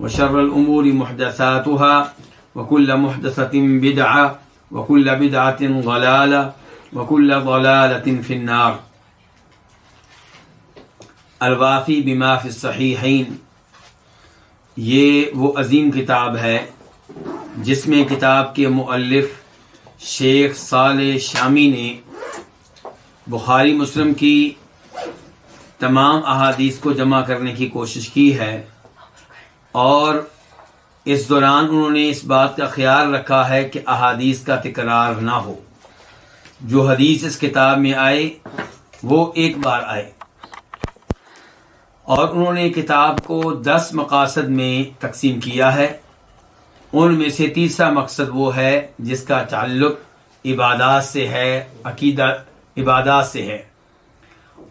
وشر الأمور محدثاتها وكل محدثة بدعة وكل بدعة ضلالة وكل ضلالة في النار. الوافی بما فی الصحیحین. یہ وہ عظیم کتاب ہے جس میں کتاب کے مؤلف شیخ صالح شامی نے بخاری مسلم کی تمام احادیث کو جمع کرنے کی کوشش کی ہے۔ اور اس دوران انہوں نے اس بات کا خیال رکھا ہے کہ احادیث کا تکرار نہ ہو۔ جو حدیث اس کتاب میں آئے، وہ ایک بار آئے۔ اور انہوں نے کتاب کو دس مقاصد میں تقسیم کیا ہے۔ ان میں سے تیسرا مقصد وہ ہے جس کا تعلق عبادات سے ہے، عقیدہ عبادات سے ہے۔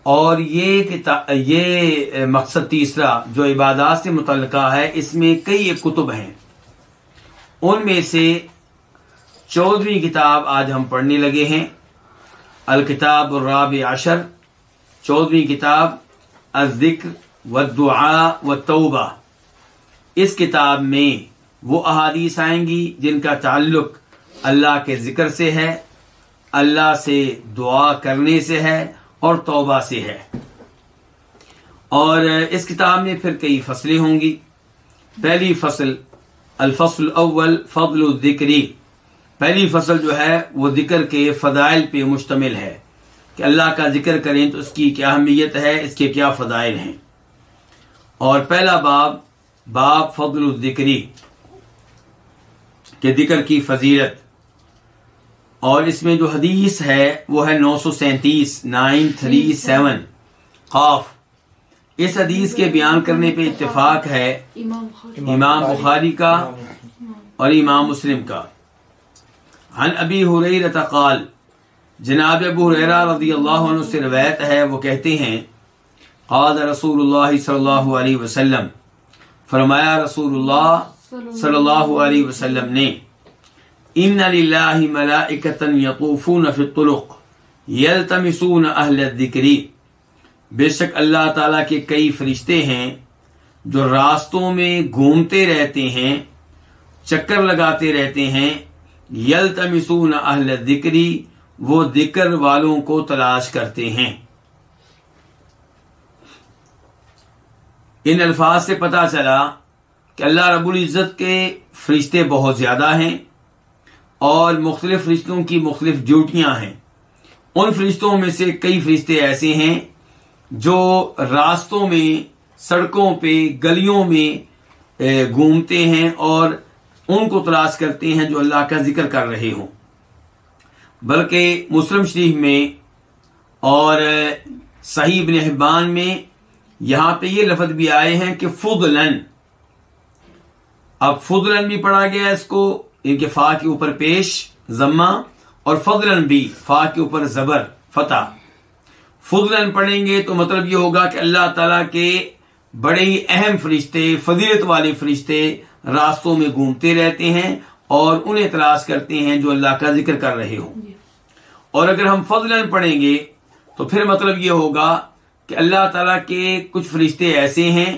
اور یہ یہ مقصد تیسرا جو عبادات سے متعلقہ ہے، اس میں کئی ایک کتب ہیں۔ ان میں سے چودہویں کتاب آج ہم پڑھنے لگے ہیں۔ الکتاب الراب عشر۔ چودہویں کتاب الذکر و دعا و توبہ اس کتاب میں وہ احادیث آئیں گی جن کا تعلق اللہ کے ذکر سے ہے، اللہ سے دعا کرنے سے ہے اور توبہ سے ہے۔ اور اس کتاب میں پھر کئی فصلیں ہوں گی۔ پہلی فصل، الفصل اول فضل الذکری پہلی فصل جو ہے، وہ ذکر کے فضائل پہ مشتمل ہے۔ کہ اللہ کا ذکر کریں تو اس کی کیا اہمیت ہے، اس کے کیا فضائل ہیں۔ اور پہلا باب باب فضل الذکری کہ ذکر کی فضیلت۔ اور اس میں جو حدیث ہے، وہ ہے نو سو سینتیس، نائن تھری سیون۔ خوف اس حدیث کے بیان کرنے پہ اتفاق ہے امام بخاری کا اور امام مسلم کا۔ عن ابی حریرت قال، جناب ابو حریرہ رضی اللہ عنہ سے روایت ہے، وہ کہتے ہیں، قال رسول اللہ صلی اللہ علیہ وسلم۔ فرمایا رسول اللہ صلی اللہ علیہ وسلم نے ان للہ ملائکتا یطوفون فی الطرق یلتمسون اہل الذکر بے شک اللہ تعالیٰ کے کئی فرشتے ہیں جو راستوں میں گھومتے رہتے ہیں، چکر لگاتے رہتے ہیں۔ یلتمسون اہل الذکری وہ ذکر والوں کو تلاش کرتے ہیں۔ ان الفاظ سے پتا چلا کہ اللہ رب العزت کے فرشتے بہت زیادہ ہیں۔ اور مختلف فرشتوں کی مختلف ڈیوٹیاں ہیں۔ ان فرشتوں میں سے کئی فرشتے ایسے ہیں جو راستوں میں، سڑکوں پہ، گلیوں میں گھومتے ہیں اور ان کو تلاش کرتے ہیں جو اللہ کا ذکر کر رہے ہوں۔ بلکہ مسلم شریف میں اور صحیح ابن حبان میں یہاں پہ یہ لفظ بھی آئے ہیں کہ فضلن اب فضلن بھی پڑھا گیا اس کو۔ ان کے فا کے اوپر پیش ضمہ اور فضلن بھی فا کے اوپر زبر فتح۔ فضلن پڑھیں گے تو مطلب یہ ہوگا کہ اللہ تعالی کے بڑے ہی اہم فرشتے فضیلت والے فرشتے راستوں میں گھومتے رہتے ہیں اور انہیں تلاش کرتے ہیں جو اللہ کا ذکر کر رہے ہوں۔ اور اگر ہم فضلن پڑھیں گے تو پھر مطلب یہ ہوگا کہ اللہ تعالیٰ کے کچھ فرشتے ایسے ہیں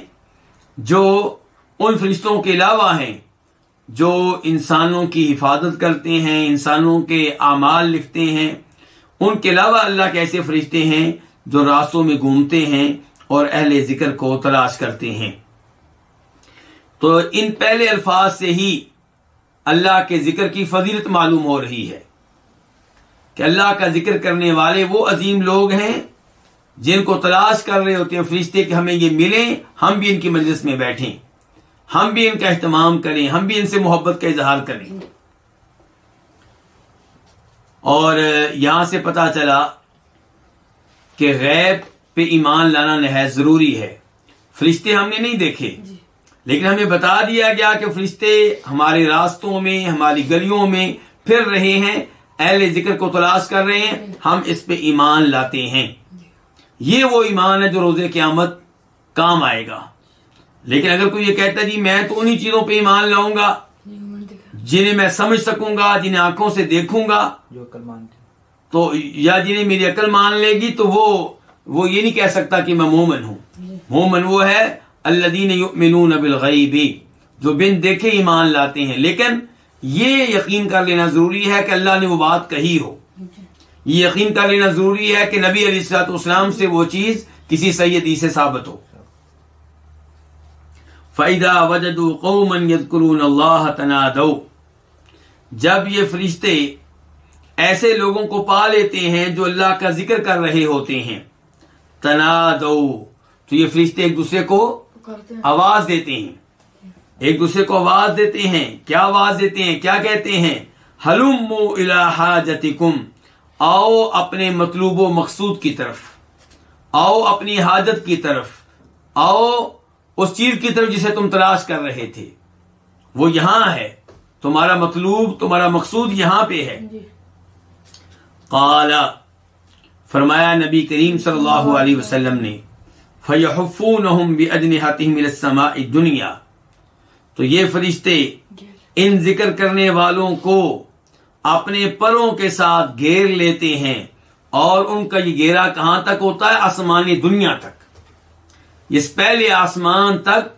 جو ان فرشتوں کے علاوہ ہیں۔ جو انسانوں کی حفاظت کرتے ہیں، انسانوں کے اعمال لکھتے ہیں، ان کے علاوہ اللہ کے ایسے فرشتے ہیں جو راستوں میں گھومتے ہیں اور اہل ذکر کو تلاش کرتے ہیں۔ تو ان پہلے الفاظ سے ہی اللہ کے ذکر کی فضیلت معلوم ہو رہی ہے کہ اللہ کا ذکر کرنے والے وہ عظیم لوگ ہیں جن کو تلاش کر رہے ہوتے ہیں، فرشتے کہ ہمیں یہ ملیں، ہم بھی ان کی مجلس میں بیٹھیں۔ ہم بھی ان کا اہتمام کریں ہم بھی ان سے محبت کا اظہار کریں۔ اور یہاں سے پتا چلا کہ غیب پہ ایمان لانا نہایت ضروری ہے۔ فرشتے ہم نے نہیں دیکھے۔ لیکن ہمیں بتا دیا گیا کہ فرشتے ہمارے راستوں میں ہماری گلیوں میں پھر رہے ہیں اہل ذکر کو تلاش کر رہے ہیں ہم اس پہ ایمان لاتے ہیں۔ یہ وہ ایمان ہے جو روز قیامت کام آئے گا۔ لیکن اگر کوئی یہ کہتا جی میں تو انہی چیزوں پہ ایمان لاؤں گا جنہیں میں سمجھ سکوں گا جنہیں آنکھوں سے دیکھوں گا جو تو یا جنہیں میری عقل مان لے گی تو وہ وہ یہ نہیں کہہ سکتا کہ میں مومن ہوں۔ مومن وہ ہے الذین یؤمنون بالغیب جو بن دیکھے ایمان لاتے ہیں۔ لیکن یہ یقین کر لینا ضروری ہے کہ اللہ نے وہ بات کہی ہو۔ یہ یقین کر لینا ضروری ہے کہ نبی علیہ السلاط اسلام سے وہ چیز کسی سیدی سے ثابت ہو۔ فَإِذَا وَجَدُوا قَوْمًا يَذْكُرُونَ اللَّهَ تَنَادَوْا۔ جب یہ فرشتے ایسے لوگوں کو پا لیتے ہیں جو اللہ کا ذکر کر رہے ہوتے ہیں۔ تنادو تو یہ فرشتے ایک دوسرے کو آواز دیتے ہیں۔ ایک دوسرے کو آواز دیتے ہیں۔ کیا آواز دیتے ہیں؟ کیا کہتے ہیں؟ حلم حاجتکم۔ آؤ اپنے مطلوب و مقصود کی طرف۔ آؤ اپنی حاجت کی طرف۔ آؤ اس چیز کی طرف جسے تم تلاش کر رہے تھے۔ وہ یہاں ہے۔ تمہارا مطلوب تمہارا مقصود یہاں پہ ہے۔ قال فرمایا نبی کریم صلی اللہ علیہ وسلم نے فَيَحُفُّونَهُمْ بِأَجْنِحَتِهِمْ إِلَى السَّمَاءِ الدُّنْيَا۔ تو یہ فرشتے ان ذکر کرنے والوں کو اپنے پروں کے ساتھ گھیر لیتے ہیں اور ان کا یہ گھیرا کہاں تک ہوتا ہے؟ آسمانی دنیا تک۔ اس پہلے آسمان تک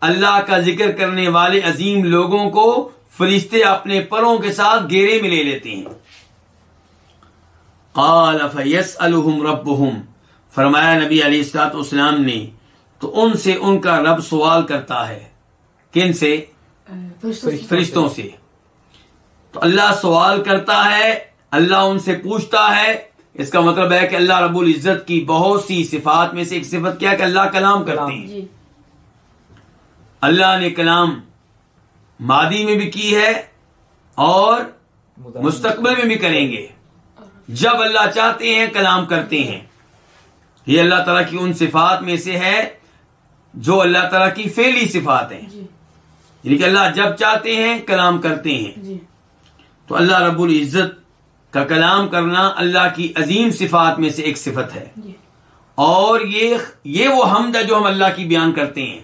اللہ کا ذکر کرنے والے عظیم لوگوں کو فرشتے اپنے پروں کے ساتھ گھیرے میں لے لیتے ہیں۔ قال فيسألهم ربهم فرمایا نبی علیہ السلاط اسلام نے تو ان سے ان کا رب سوال کرتا ہے۔ کن سے۔ فرشتوں سے۔ تو اللہ سوال کرتا ہے اللہ ان سے پوچھتا ہے اس کا مطلب ہے کہ اللہ رب العزت کی بہت سی صفات میں سے ایک صفت کیا کہ اللہ کلام کرتے ہیں۔ جی۔ اللہ نے کلام مادی میں بھی کی ہے اور مستقبل میں بھی کریں گے۔ جب اللہ چاہتے ہیں کلام کرتے ہیں۔ یہ اللہ تعالیٰ کی ان صفات میں سے ہے جو اللہ تعالیٰ کی فیلی صفات ہیں۔ جی۔ یعنی کہ اللہ جب چاہتے ہیں کلام کرتے ہیں۔ جی۔ تو اللہ رب العزت کلام کرنا اللہ کی عظیم صفات میں سے ایک صفت ہے۔ جی۔ اور یہ یہ وہ حمد ہے جو ہم اللہ کی بیان کرتے ہیں۔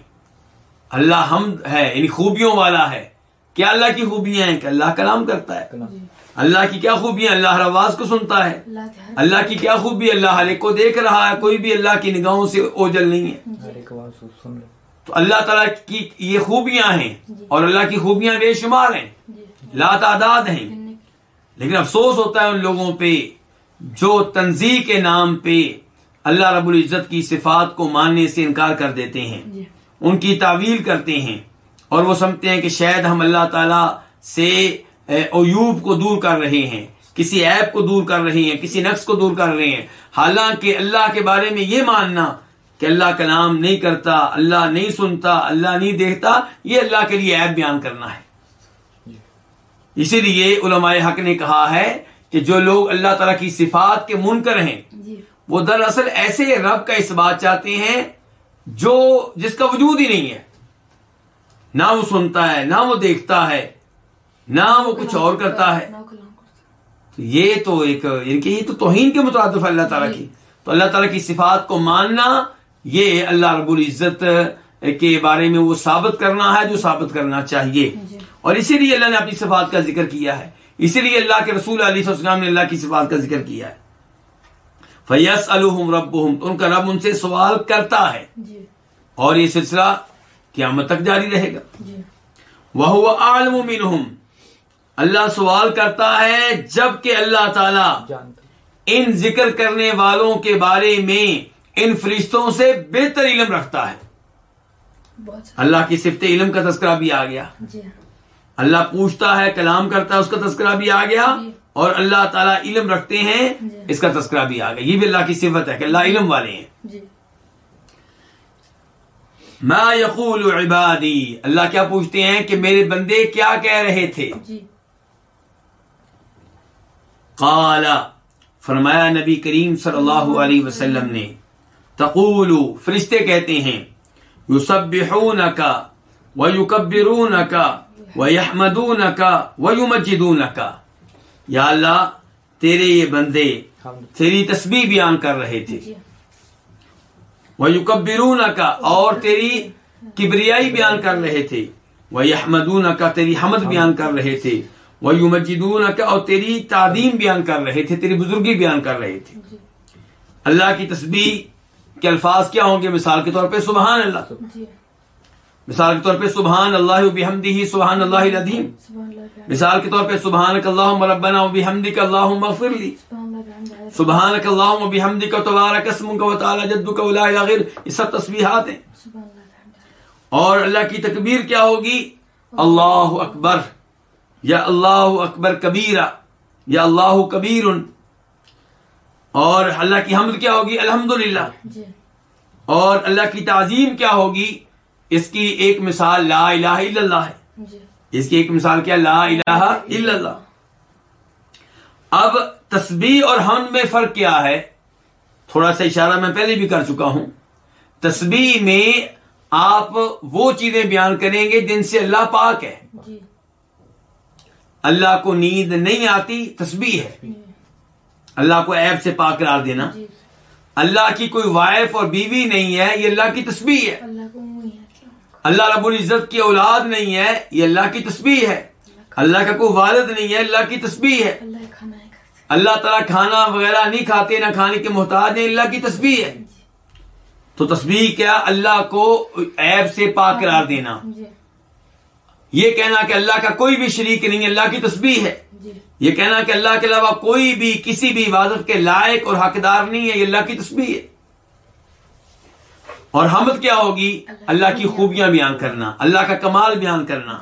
اللہ حمد ہے یعنی خوبیوں والا ہے۔ کیا اللہ کی خوبیاں ہیں؟ کہ اللہ کلام کرتا ہے۔ جی اللہ کی کیا خوبیاں؟ اللہ ہر آواز کو سنتا ہے۔ اللہ اللہ کی کیا خوبی؟ اللہ ہر ایک کو دیکھ رہا ہے۔ کوئی بھی اللہ کی نگاہوں سے اوجل نہیں ہے۔ لو تو اللہ تعالیٰ کی یہ خوبیاں ہیں۔ اور اللہ کی خوبیاں بے شمار ہیں۔ جی۔ لا تعداد ہیں۔ لیکن افسوس ہوتا ہے ان لوگوں پہ جو تنظیم کے نام پہ اللہ رب العزت کی صفات کو ماننے سے انکار کر دیتے ہیں۔ جی۔ ان کی تعویل کرتے ہیں اور وہ سمجھتے ہیں کہ شاید ہم اللہ تعالی سے اے، عیوب کو دور کر رہے ہیں کسی عیب کو دور کر رہے ہیں کسی نقص کو دور کر رہے ہیں۔ حالانکہ اللہ کے بارے میں یہ ماننا کہ اللہ کلام نہیں کرتا اللہ نہیں سنتا اللہ نہیں دیکھتا یہ اللہ کے لیے عیب بیان کرنا ہے۔ اسی لیے علماء حق نے کہا ہے کہ جو لوگ اللہ تعالیٰ کی صفات کے منکر ہیں جی۔ وہ دراصل ایسے رب کا اس بات چاہتے ہیں جو جس کا وجود ہی نہیں ہے۔ نہ وہ سنتا ہے نہ وہ دیکھتا ہے نہ وہ کچھ اور کرتا ہے تو یہ تو ایک یعنی کہ یہ تو توہین کے مترادف ہے اللہ تعالیٰ کی۔ تو اللہ تعالیٰ کی صفات کو ماننا یہ اللہ رب العزت کے بارے میں وہ ثابت کرنا ہے جو ثابت کرنا چاہیے۔ جی۔ اور اسی لیے اللہ نے اپنی صفات کا ذکر کیا ہے۔ اسی لیے اللہ کے رسول علیہ السلام نے اللہ کی صفات کا ذکر کیا ہے۔ فیس الحم رب ان کا رب ان سے سوال کرتا ہے۔ جی۔ اور یہ سلسلہ قیامت تک جاری رہے گا۔ جی۔ وہ عالم منہم اللہ سوال کرتا ہے جبکہ اللہ تعالی ان ذکر کرنے والوں کے بارے میں ان فرشتوں سے بہتر علم رکھتا ہے۔ اللہ کی صفت علم کا تذکرہ بھی آ گیا۔ جی۔ اللہ پوچھتا ہے کلام کرتا ہے اس کا تذکرہ بھی آ گیا جی۔ اور اللہ تعالیٰ علم رکھتے ہیں جی۔ اس کا تذکرہ بھی آ گیا۔ یہ بھی اللہ کی صفت ہے کہ اللہ علم والے ہیں۔ جی۔ ما یقول عبادی۔ اللہ کیا پوچھتے ہیں کہ میرے بندے کیا کہہ رہے تھے؟ قال فرمایا نبی کریم صلی اللہ علیہ وسلم نے تقول فرشتے کہتے ہیں یسبحونک وَيُكَبِّرُونَكَ وَيَحْمَدُونَكَ وَيُمَجِّدُونَكَ یا اللہ تیرے یہ بندے تیری تسبیح بیان کر رہے تھے۔ جی۔ وَيُكَبِّرُونَكَ اور تیری کبریائی بیان کر رہے تھے۔ وَيَحْمَدُونَكَ تیری حمد بیان کر رہے تھے۔ وَيُمَجِّدُونَكَ اور تیری تعظیم بیان کر رہے تھے تیری بزرگی بیان کر رہے تھے۔ جی۔ اللہ کی تسبیح کے الفاظ کیا ہوں گے؟ مثال کے طور پہ سبحان اللہ۔ جی۔ مثال کے طور پہ سبحان اللہ بحمدہ سبحان اللہ العظیم۔ سبحان مثال کے طور پہ سبحانک اللہم ربنا بحمدک اللہم اغفر لی۔ سبحان اللہم بحمدک تبارک اسمک و تعالی جدک و لا الہ غیر یہ سب تسبیحات ہیں۔ سبحان اور اللہ کی تکبیر کیا ہوگی؟ اللہ اکبر۔ یا اللہ اکبر کبیرہ۔ یا اللہ کبیر اور اللہ کی حمد کیا ہوگی؟ الحمدللہ۔ جی۔ اور اللہ کی تعظیم کیا ہوگی؟ اس کی ایک مثال لا الہ الا اللہ ہے۔ جی۔ اس کی ایک مثال کیا؟ لا الہ الا اللہ۔ اب تسبیح اور حمد میں فرق کیا ہے؟ تھوڑا سا اشارہ میں پہلے بھی کر چکا ہوں۔ تسبیح میں آپ وہ چیزیں بیان کریں گے جن سے اللہ پاک ہے۔ جی۔ اللہ کو نیند نہیں آتی تسبیح ہے۔ اللہ کو عیب سے پاک قرار دینا۔ جی۔ اللہ کی کوئی وائف اور بیوی نہیں ہے یہ اللہ کی تسبیح ہے۔ اللہ رب العزت کی اولاد نہیں ہے یہ اللہ کی تسبیح ہے۔ اللہ کا کوئی والد نہیں ہے اللہ کی تسبیح ہے۔ اللہ تعالیٰ کھانا وغیرہ نہیں کھاتے نہ کھانے کے محتاج ہیں اللہ کی تسبیح ہے۔ تو تسبیح کیا اللہ کو عیب سے پاک قرار دینا؟ جی۔ یہ کہنا کہ اللہ کا کوئی بھی شریک نہیں اللہ کی تسبیح ہے۔ جی۔ یہ کہنا کہ اللہ کے علاوہ کوئی بھی کسی بھی عبادت کے لائق اور حقدار نہیں ہے یہ اللہ کی تسبیح ہے۔ اور حمد کیا ہوگی؟ اللہ کی خوبیاں بیان کرنا اللہ کا کمال بیان کرنا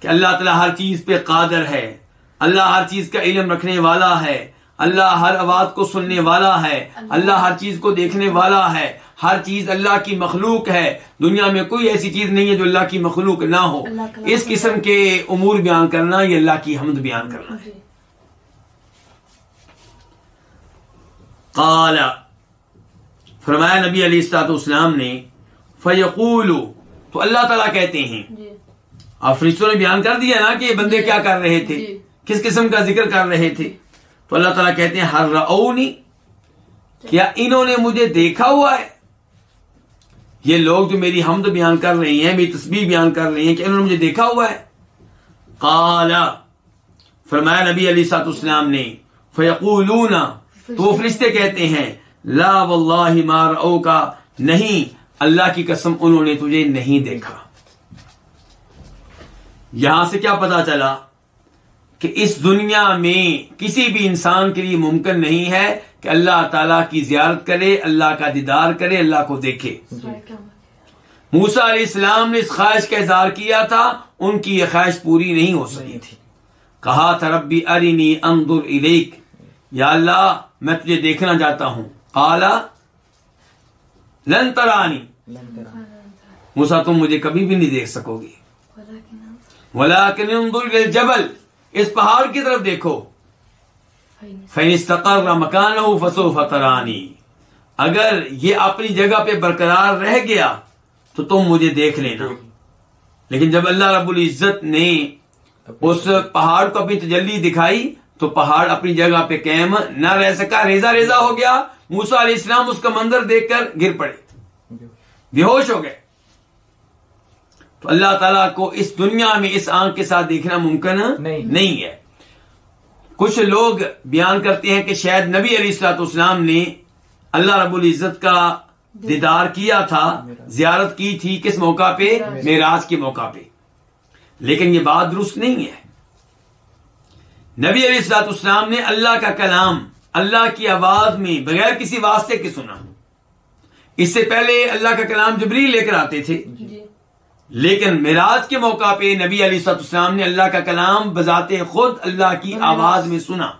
کہ اللہ تعالیٰ ہر چیز پہ قادر ہے اللہ ہر چیز کا علم رکھنے والا ہے اللہ ہر آواز کو سننے والا ہے اللہ ہر چیز کو دیکھنے والا ہے ہر چیز اللہ کی مخلوق ہے۔ دنیا میں کوئی ایسی چیز نہیں ہے جو اللہ کی مخلوق نہ ہو۔ اس قسم کے امور بیان کرنا یہ اللہ کی حمد بیان کرنا ہے۔ جی۔ قال فرمایا نبی علی السلاط اسلام نے فیقول تو اللہ تعالیٰ کہتے ہیں جی۔ اور فرشتوں نے بیان کر دیا نا کہ یہ بندے کیا کر رہے تھے؟ جی۔ کس قسم کا ذکر کر رہے تھے؟ تو اللہ تعالیٰ کہتے ہیں ہر رعونی کیا انہوں نے مجھے دیکھا ہوا ہے؟ یہ لوگ جو میری حمد بیان کر رہے ہیں میری تسبیح بیان کر رہے ہیں کہ انہوں نے مجھے دیکھا ہوا ہے؟ قال فرمایا نبی علی سات اسلام نے فیقولون تو وہ فرشتے کہتے ہیں لا واللہ ما رأو کا نہیں، اللہ کی قسم انہوں نے تجھے نہیں دیکھا۔ یہاں سے کیا پتا چلا کہ اس دنیا میں کسی بھی انسان کے لیے ممکن نہیں ہے کہ اللہ تعالیٰ کی زیارت کرے، اللہ کا دیدار کرے، اللہ کو دیکھے۔ موسا علیہ السلام نے اس خواہش کا اظہار کیا تھا، ان کی یہ خواہش پوری نہیں ہو سکی تھی۔ کہا تھا، ربی ارینی انظر الیک، یا اللہ، میں تجھے دیکھنا چاہتا ہوں۔ قالا لن ترانی۔ موسا تم مجھے کبھی بھی نہیں دیکھ سکو گے۔ أنظر ولیکن انظر اس پہاڑ کی طرف دیکھو۔ فَإِنِ اسْتَقَرَّ مَكَانَهُ فَسَوْفَ تَرَانِي۔ اگر یہ اپنی جگہ پہ برقرار رہ گیا تو تم مجھے دیکھ لینا۔ لیکن جب اللہ رب العزت نے اس پہاڑ کو اپنی تجلی دکھائی تو پہاڑ اپنی جگہ پہ قائم نہ رہ سکا ریزا ریزا ہو گیا۔ موسا علیہ السلام اس کا منظر دیکھ کر گر پڑے۔ بے ہوش ہو گئے۔ تو اللہ تعالیٰ کو اس دنیا میں اس آنکھ کے ساتھ دیکھنا ممکن نہیں۔ ہے۔ کچھ لوگ بیان کرتے ہیں کہ شاید نبی علیہ السلاط اسلام نے اللہ رب العزت کا دیدار کیا تھا زیارت کی تھی کس موقع پہ؟ معراج کے موقع پہ۔ لیکن یہ بات درست نہیں ہے۔ نبی علیہ السلاط اسلام نے اللہ کا کلام اللہ کی آواز میں بغیر کسی واسطے کے سنا اس سے پہلے اللہ کا کلام جبری لے کر آتے تھے۔ جی۔ لیکن معراج کے موقع پہ نبی علی صد اسلام نے اللہ کا کلام بذات خود اللہ کی آواز میں سنا۔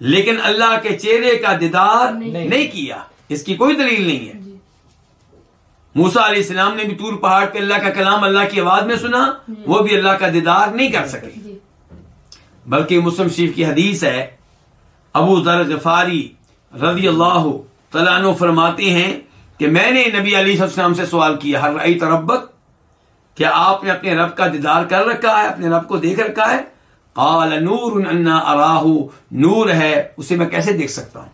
لیکن اللہ کے چہرے کا دیدار نہیں۔ کیا۔ اس کی کوئی دلیل نہیں ہے۔ جی۔ موسا علیہ السلام نے بھی طور پہاڑ پہ اللہ کا کلام اللہ کی آواز میں سنا۔ وہ بھی اللہ کا دیدار نہیں کر سکے۔ جی۔ بلکہ مسلم شریف کی حدیث ہے ابو ذر غفاری رضی اللہ تعالیٰ عنہ فرماتے ہیں کہ میں نے نبی علی صلی اللہ علیہ وسلم سے سوال کیا ہر رأیت ربک؟ کیا آپ نے اپنے رب کا دیدار کر رکھا ہے اپنے رب کو دیکھ رکھا ہے؟ قال نور انا اراہ نور ہے اسے میں کیسے دیکھ سکتا ہوں؟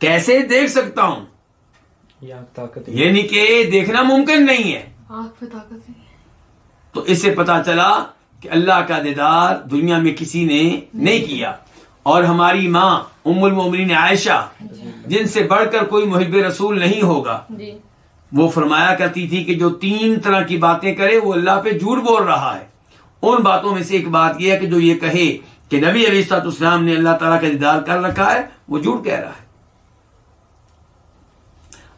کیسے دیکھ سکتا ہوں؟ یعنی کہ دیکھنا ممکن نہیں ہے۔ آنکھ پہ طاقت نہیں ہے۔ تو اس سے پتا چلا کہ اللہ کا دیدار دنیا میں کسی نے نہیں کیا۔ اور ہماری ماں ام المومنین عائشہ جن سے بڑھ کر کوئی محب رسول نہیں ہوگا۔ جی۔ وہ فرمایا کرتی تھی کہ جو تین طرح کی باتیں کرے وہ اللہ پہ جھوٹ بول رہا ہے۔ ان باتوں میں سے ایک بات یہ ہے کہ جو یہ کہے کہ نبی علیہ السلاط اسلام نے اللہ تعالیٰ کا دیدار کر رکھا ہے وہ جھوٹ کہہ رہا ہے۔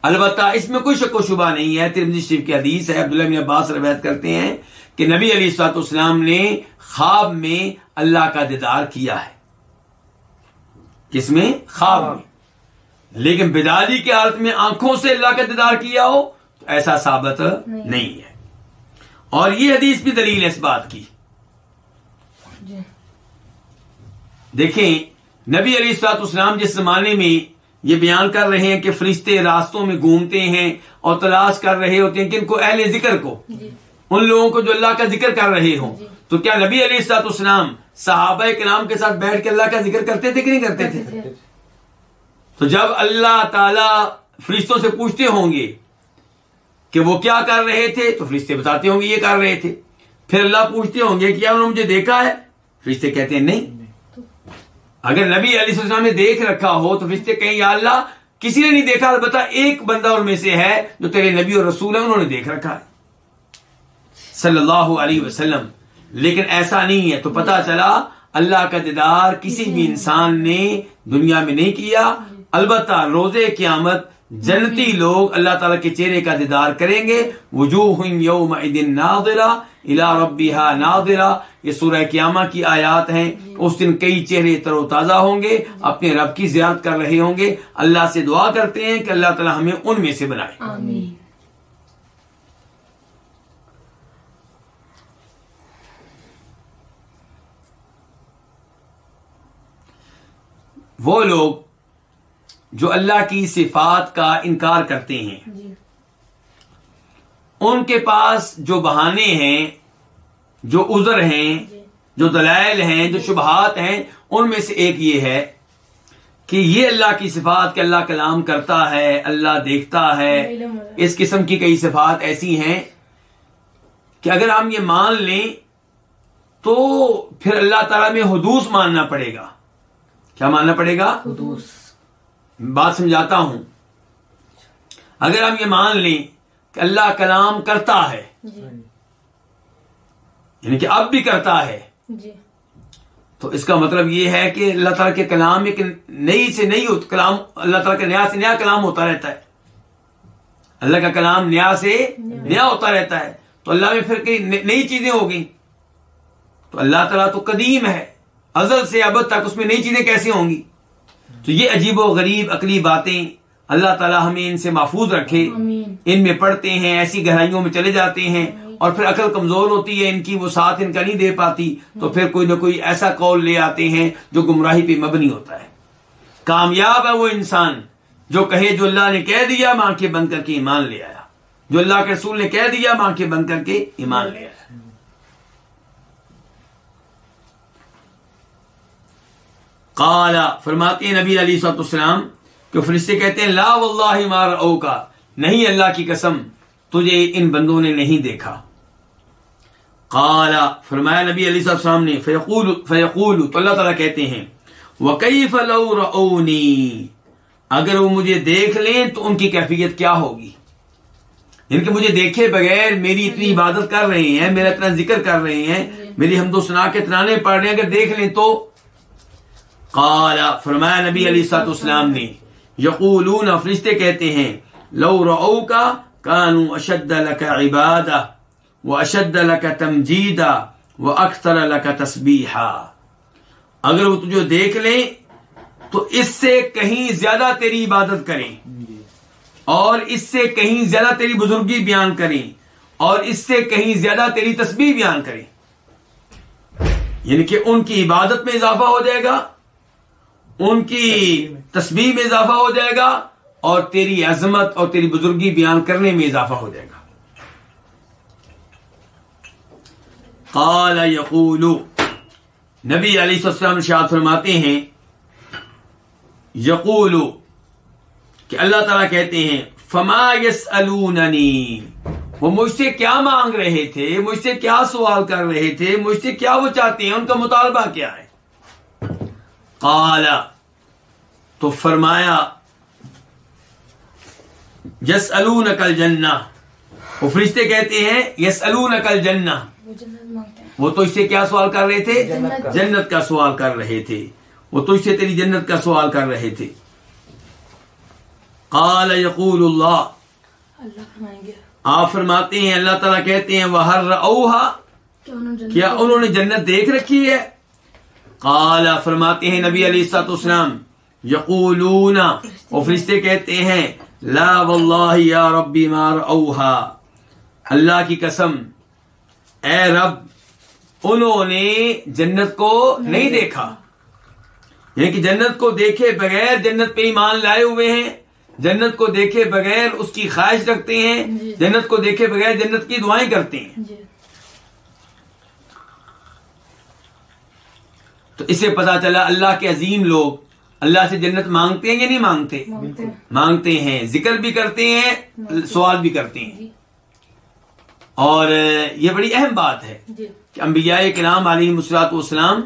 البتہ اس میں کوئی شک و شبہ نہیں ہے۔ ترمزی شریف کی حدیث ہے عبداللہ بن عباس روایت کرتے ہیں کہ نبی علیہ السلاط اسلام نے خواب میں اللہ کا دیدار کیا ہے۔ کس میں؟ خواب میں۔ لیکن بیداری کی حالت میں آنکھوں سے اللہ کا دیدار کیا ہو تو ایسا ثابت نہیں۔ ہے۔ اور یہ حدیث بھی دلیل ہے اس بات کی۔ جی۔ دیکھیں نبی علی سلاط اسلام جس زمانے میں یہ بیان کر رہے ہیں کہ فرشتے راستوں میں گھومتے ہیں اور تلاش کر رہے ہوتے ہیں کن کو اہل ذکر کو۔ جی۔ ان لوگوں کو جو اللہ کا ذکر کر رہے ہوں۔ جی۔ تو کیا نبی علی سلاط اسلام صحابہ کلام کے ساتھ بیٹھ کے اللہ کا ذکر کرتے تھے کہ نہیں کرتے تھے؟ کرتے تھے۔ تو جب اللہ تعالی فرشتوں سے پوچھتے ہوں گے کہ وہ کیا کر رہے تھے تو فرشتے بتاتے ہوں گے یہ کر رہے تھے۔ پھر اللہ پوچھتے ہوں گے کیا انہوں نے مجھے دیکھا ہے؟ فرشتے کہتے ہیں نہیں۔ اگر نبی علیہ السلام نے دیکھ رکھا ہو تو فرشتے کہیں یا اللہ کسی نے نہیں دیکھا البتہ ایک بندہ ان میں سے ہے جو تیرے نبی اور رسول ہے انہوں نے دیکھ رکھا ہے۔ صلی اللہ علیہ وسلم۔ لیکن ایسا نہیں ہے، تو پتا چلا اللہ کا دیدار کسی بھی انسان نے دنیا میں نہیں کیا۔ البتہ روز قیامت جنتی لوگ اللہ تعالیٰ کے چہرے کا دیدار کریں گے۔ وجوہ یوم ناظرہ الا ربیہا ناظرہ۔ یہ سورہ قیامہ کی آیات ہیں۔ اس دن کئی چہرے تر و تازہ ہوں گے، اپنے رب کی زیارت کر رہے ہوں گے۔ اللہ سے دعا کرتے ہیں کہ اللہ تعالیٰ ہمیں ان میں سے بنائے۔ آمین۔ وہ لوگ جو اللہ کی صفات کا انکار کرتے ہیں۔ جی۔ ان کے پاس جو بہانے ہیں جو عذر ہیں جی۔ جو دلائل ہیں جو شبہات ہیں ان میں سے ایک یہ ہے کہ یہ اللہ کی صفات کہ اللہ کلام کرتا ہے اللہ دیکھتا ہے۔ اس قسم کی کئی صفات ایسی ہیں کہ اگر ہم یہ مان لیں تو پھر اللہ تعالیٰ میں حدوث ماننا پڑے گا۔ کیا ماننا پڑے گا؟ حدوث بات سمجھاتا ہوں۔ اگر ہم یہ مان لیں کہ اللہ کلام کرتا ہے جی۔ یعنی کہ اب بھی کرتا ہے جی۔ تو اس کا مطلب یہ ہے کہ اللہ تعالیٰ کے کلام ایک نئی سے نئی کلام اللہ تعالیٰ کا نیا سے نیا کلام ہوتا رہتا ہے۔ اللہ کا کلام نیا سے نیا۔ ہوتا رہتا ہے۔ تو اللہ میں پھر کئی نئی- نئی چیزیں ہو گئیں۔ تو اللہ تعالیٰ تو قدیم ہے۔ ازل سے ابد تک اس میں نئی چیزیں کیسے ہوں گی؟ تو یہ عجیب و غریب عقلی باتیں اللہ تعالیٰ ہمیں ان سے محفوظ رکھے ان میں پڑھتے ہیں ایسی گہرائیوں میں چلے جاتے ہیں اور پھر عقل کمزور ہوتی ہے ان کی وہ ساتھ ان کا نہیں دے پاتی تو پھر کوئی نہ کوئی ایسا قول لے آتے ہیں جو گمراہی پہ مبنی ہوتا ہے۔ کامیاب ہے وہ انسان جو کہے جو اللہ نے کہہ دیا ماں کے بند کر کے ایمان لے آیا۔ جو اللہ کے رسول نے کہہ دیا ماں کے بند کر کے ایمان لے آیا۔ قالا فرماتے ہیں نبی علی صاحب السلام کہ فرشتے کہتے ہیں، لا واللہ مار او کا نہیں اللہ کی قسم، تجھے ان بندوں نے نہیں دیکھا۔ قالا فرمایا نبی علی صاحب السلام نے، فیقول فیقول، تو اللہ تعالیٰ کہتے ہیں وَكَيْفَ لَوْ رَأَوْنِي اگر وہ مجھے دیکھ لیں تو ان کی کیفیت کیا ہوگی؟ یعنی ان کے مجھے دیکھے بغیر میری اتنی عبادت کر رہے ہیں، میرا اتنا ذکر کر رہے ہیں، میری ہم سنا کے ترانے پڑھ رہے ہیں، اگر دیکھ لیں تو قال، فرمایا نبی علی سات اسلام نے، یقولون، فرشتے کہتے ہیں، لو رعو کا کانو اشد لک عبادہ و اشد لک تمجیدہ و اکثر لک تسبیحا اگر وہ تجھے دیکھ لیں، تو اس سے کہیں زیادہ تیری عبادت کریں۔ اور اس سے کہیں زیادہ تیری بزرگی بیان کریں۔ اور اس سے کہیں زیادہ تیری تسبیح بیان کریں۔ یعنی کہ ان کی عبادت میں اضافہ ہو جائے گا ان کی تسبیح میں اضافہ ہو جائے گا اور تیری عظمت اور تیری بزرگی بیان کرنے میں اضافہ ہو جائے گا۔ قال یقول، نبی علیہ السلام شاد فرماتے ہیں، یقول، کہ اللہ تعالیٰ کہتے ہیں، فما یسألوننی، وہ مجھ سے کیا مانگ رہے تھے، مجھ سے کیا سوال کر رہے تھے، مجھ سے کیا وہ چاہتے ہیں، ان کا مطالبہ کیا ہے؟ قال تو فرمایا یس الکل جنہ وہ فرشتے کہتے ہیں یس الکل جنہ وہ تو اس سے کیا سوال کر رہے تھے؟ جنت کا۔ جنت کا سوال کر رہے تھے۔ وہ تو اس سے تیری جنت کا سوال کر رہے تھے۔ قال یقول اللہ۔ آپ فرماتے ہیں اللہ تعالیٰ کہتے ہیں وہ ہر کیا انہوں نے جنت دیکھ رکھی ہے؟ قال فرماتے ہیں نبی علی سات اسلام یقولون وہ فرشتے کہتے ہیں لا واللہ یا ربی مار اوہا اللہ کی قسم اے رب انہوں نے جنت کو نہیں دیکھا۔ یعنی کہ جنت کو دیکھے بغیر جنت پہ ایمان لائے ہوئے ہیں جنت کو دیکھے بغیر اس کی خواہش رکھتے ہیں جی۔ جنت کو دیکھے بغیر جنت کی دعائیں کرتے ہیں۔ تو اسے پتا چلا اللہ کے عظیم لوگ اللہ سے جنت مانگتے ہیں یا نہیں مانگتے؟ مانگتے ہیں۔ مانگتے ہیں۔ ذکر بھی کرتے ہیں سوال بھی کرتے ہیں۔ جی۔ اور یہ بڑی اہم بات ہے جی۔ کہ انبیاء کرام علیہ مسلاط والسلام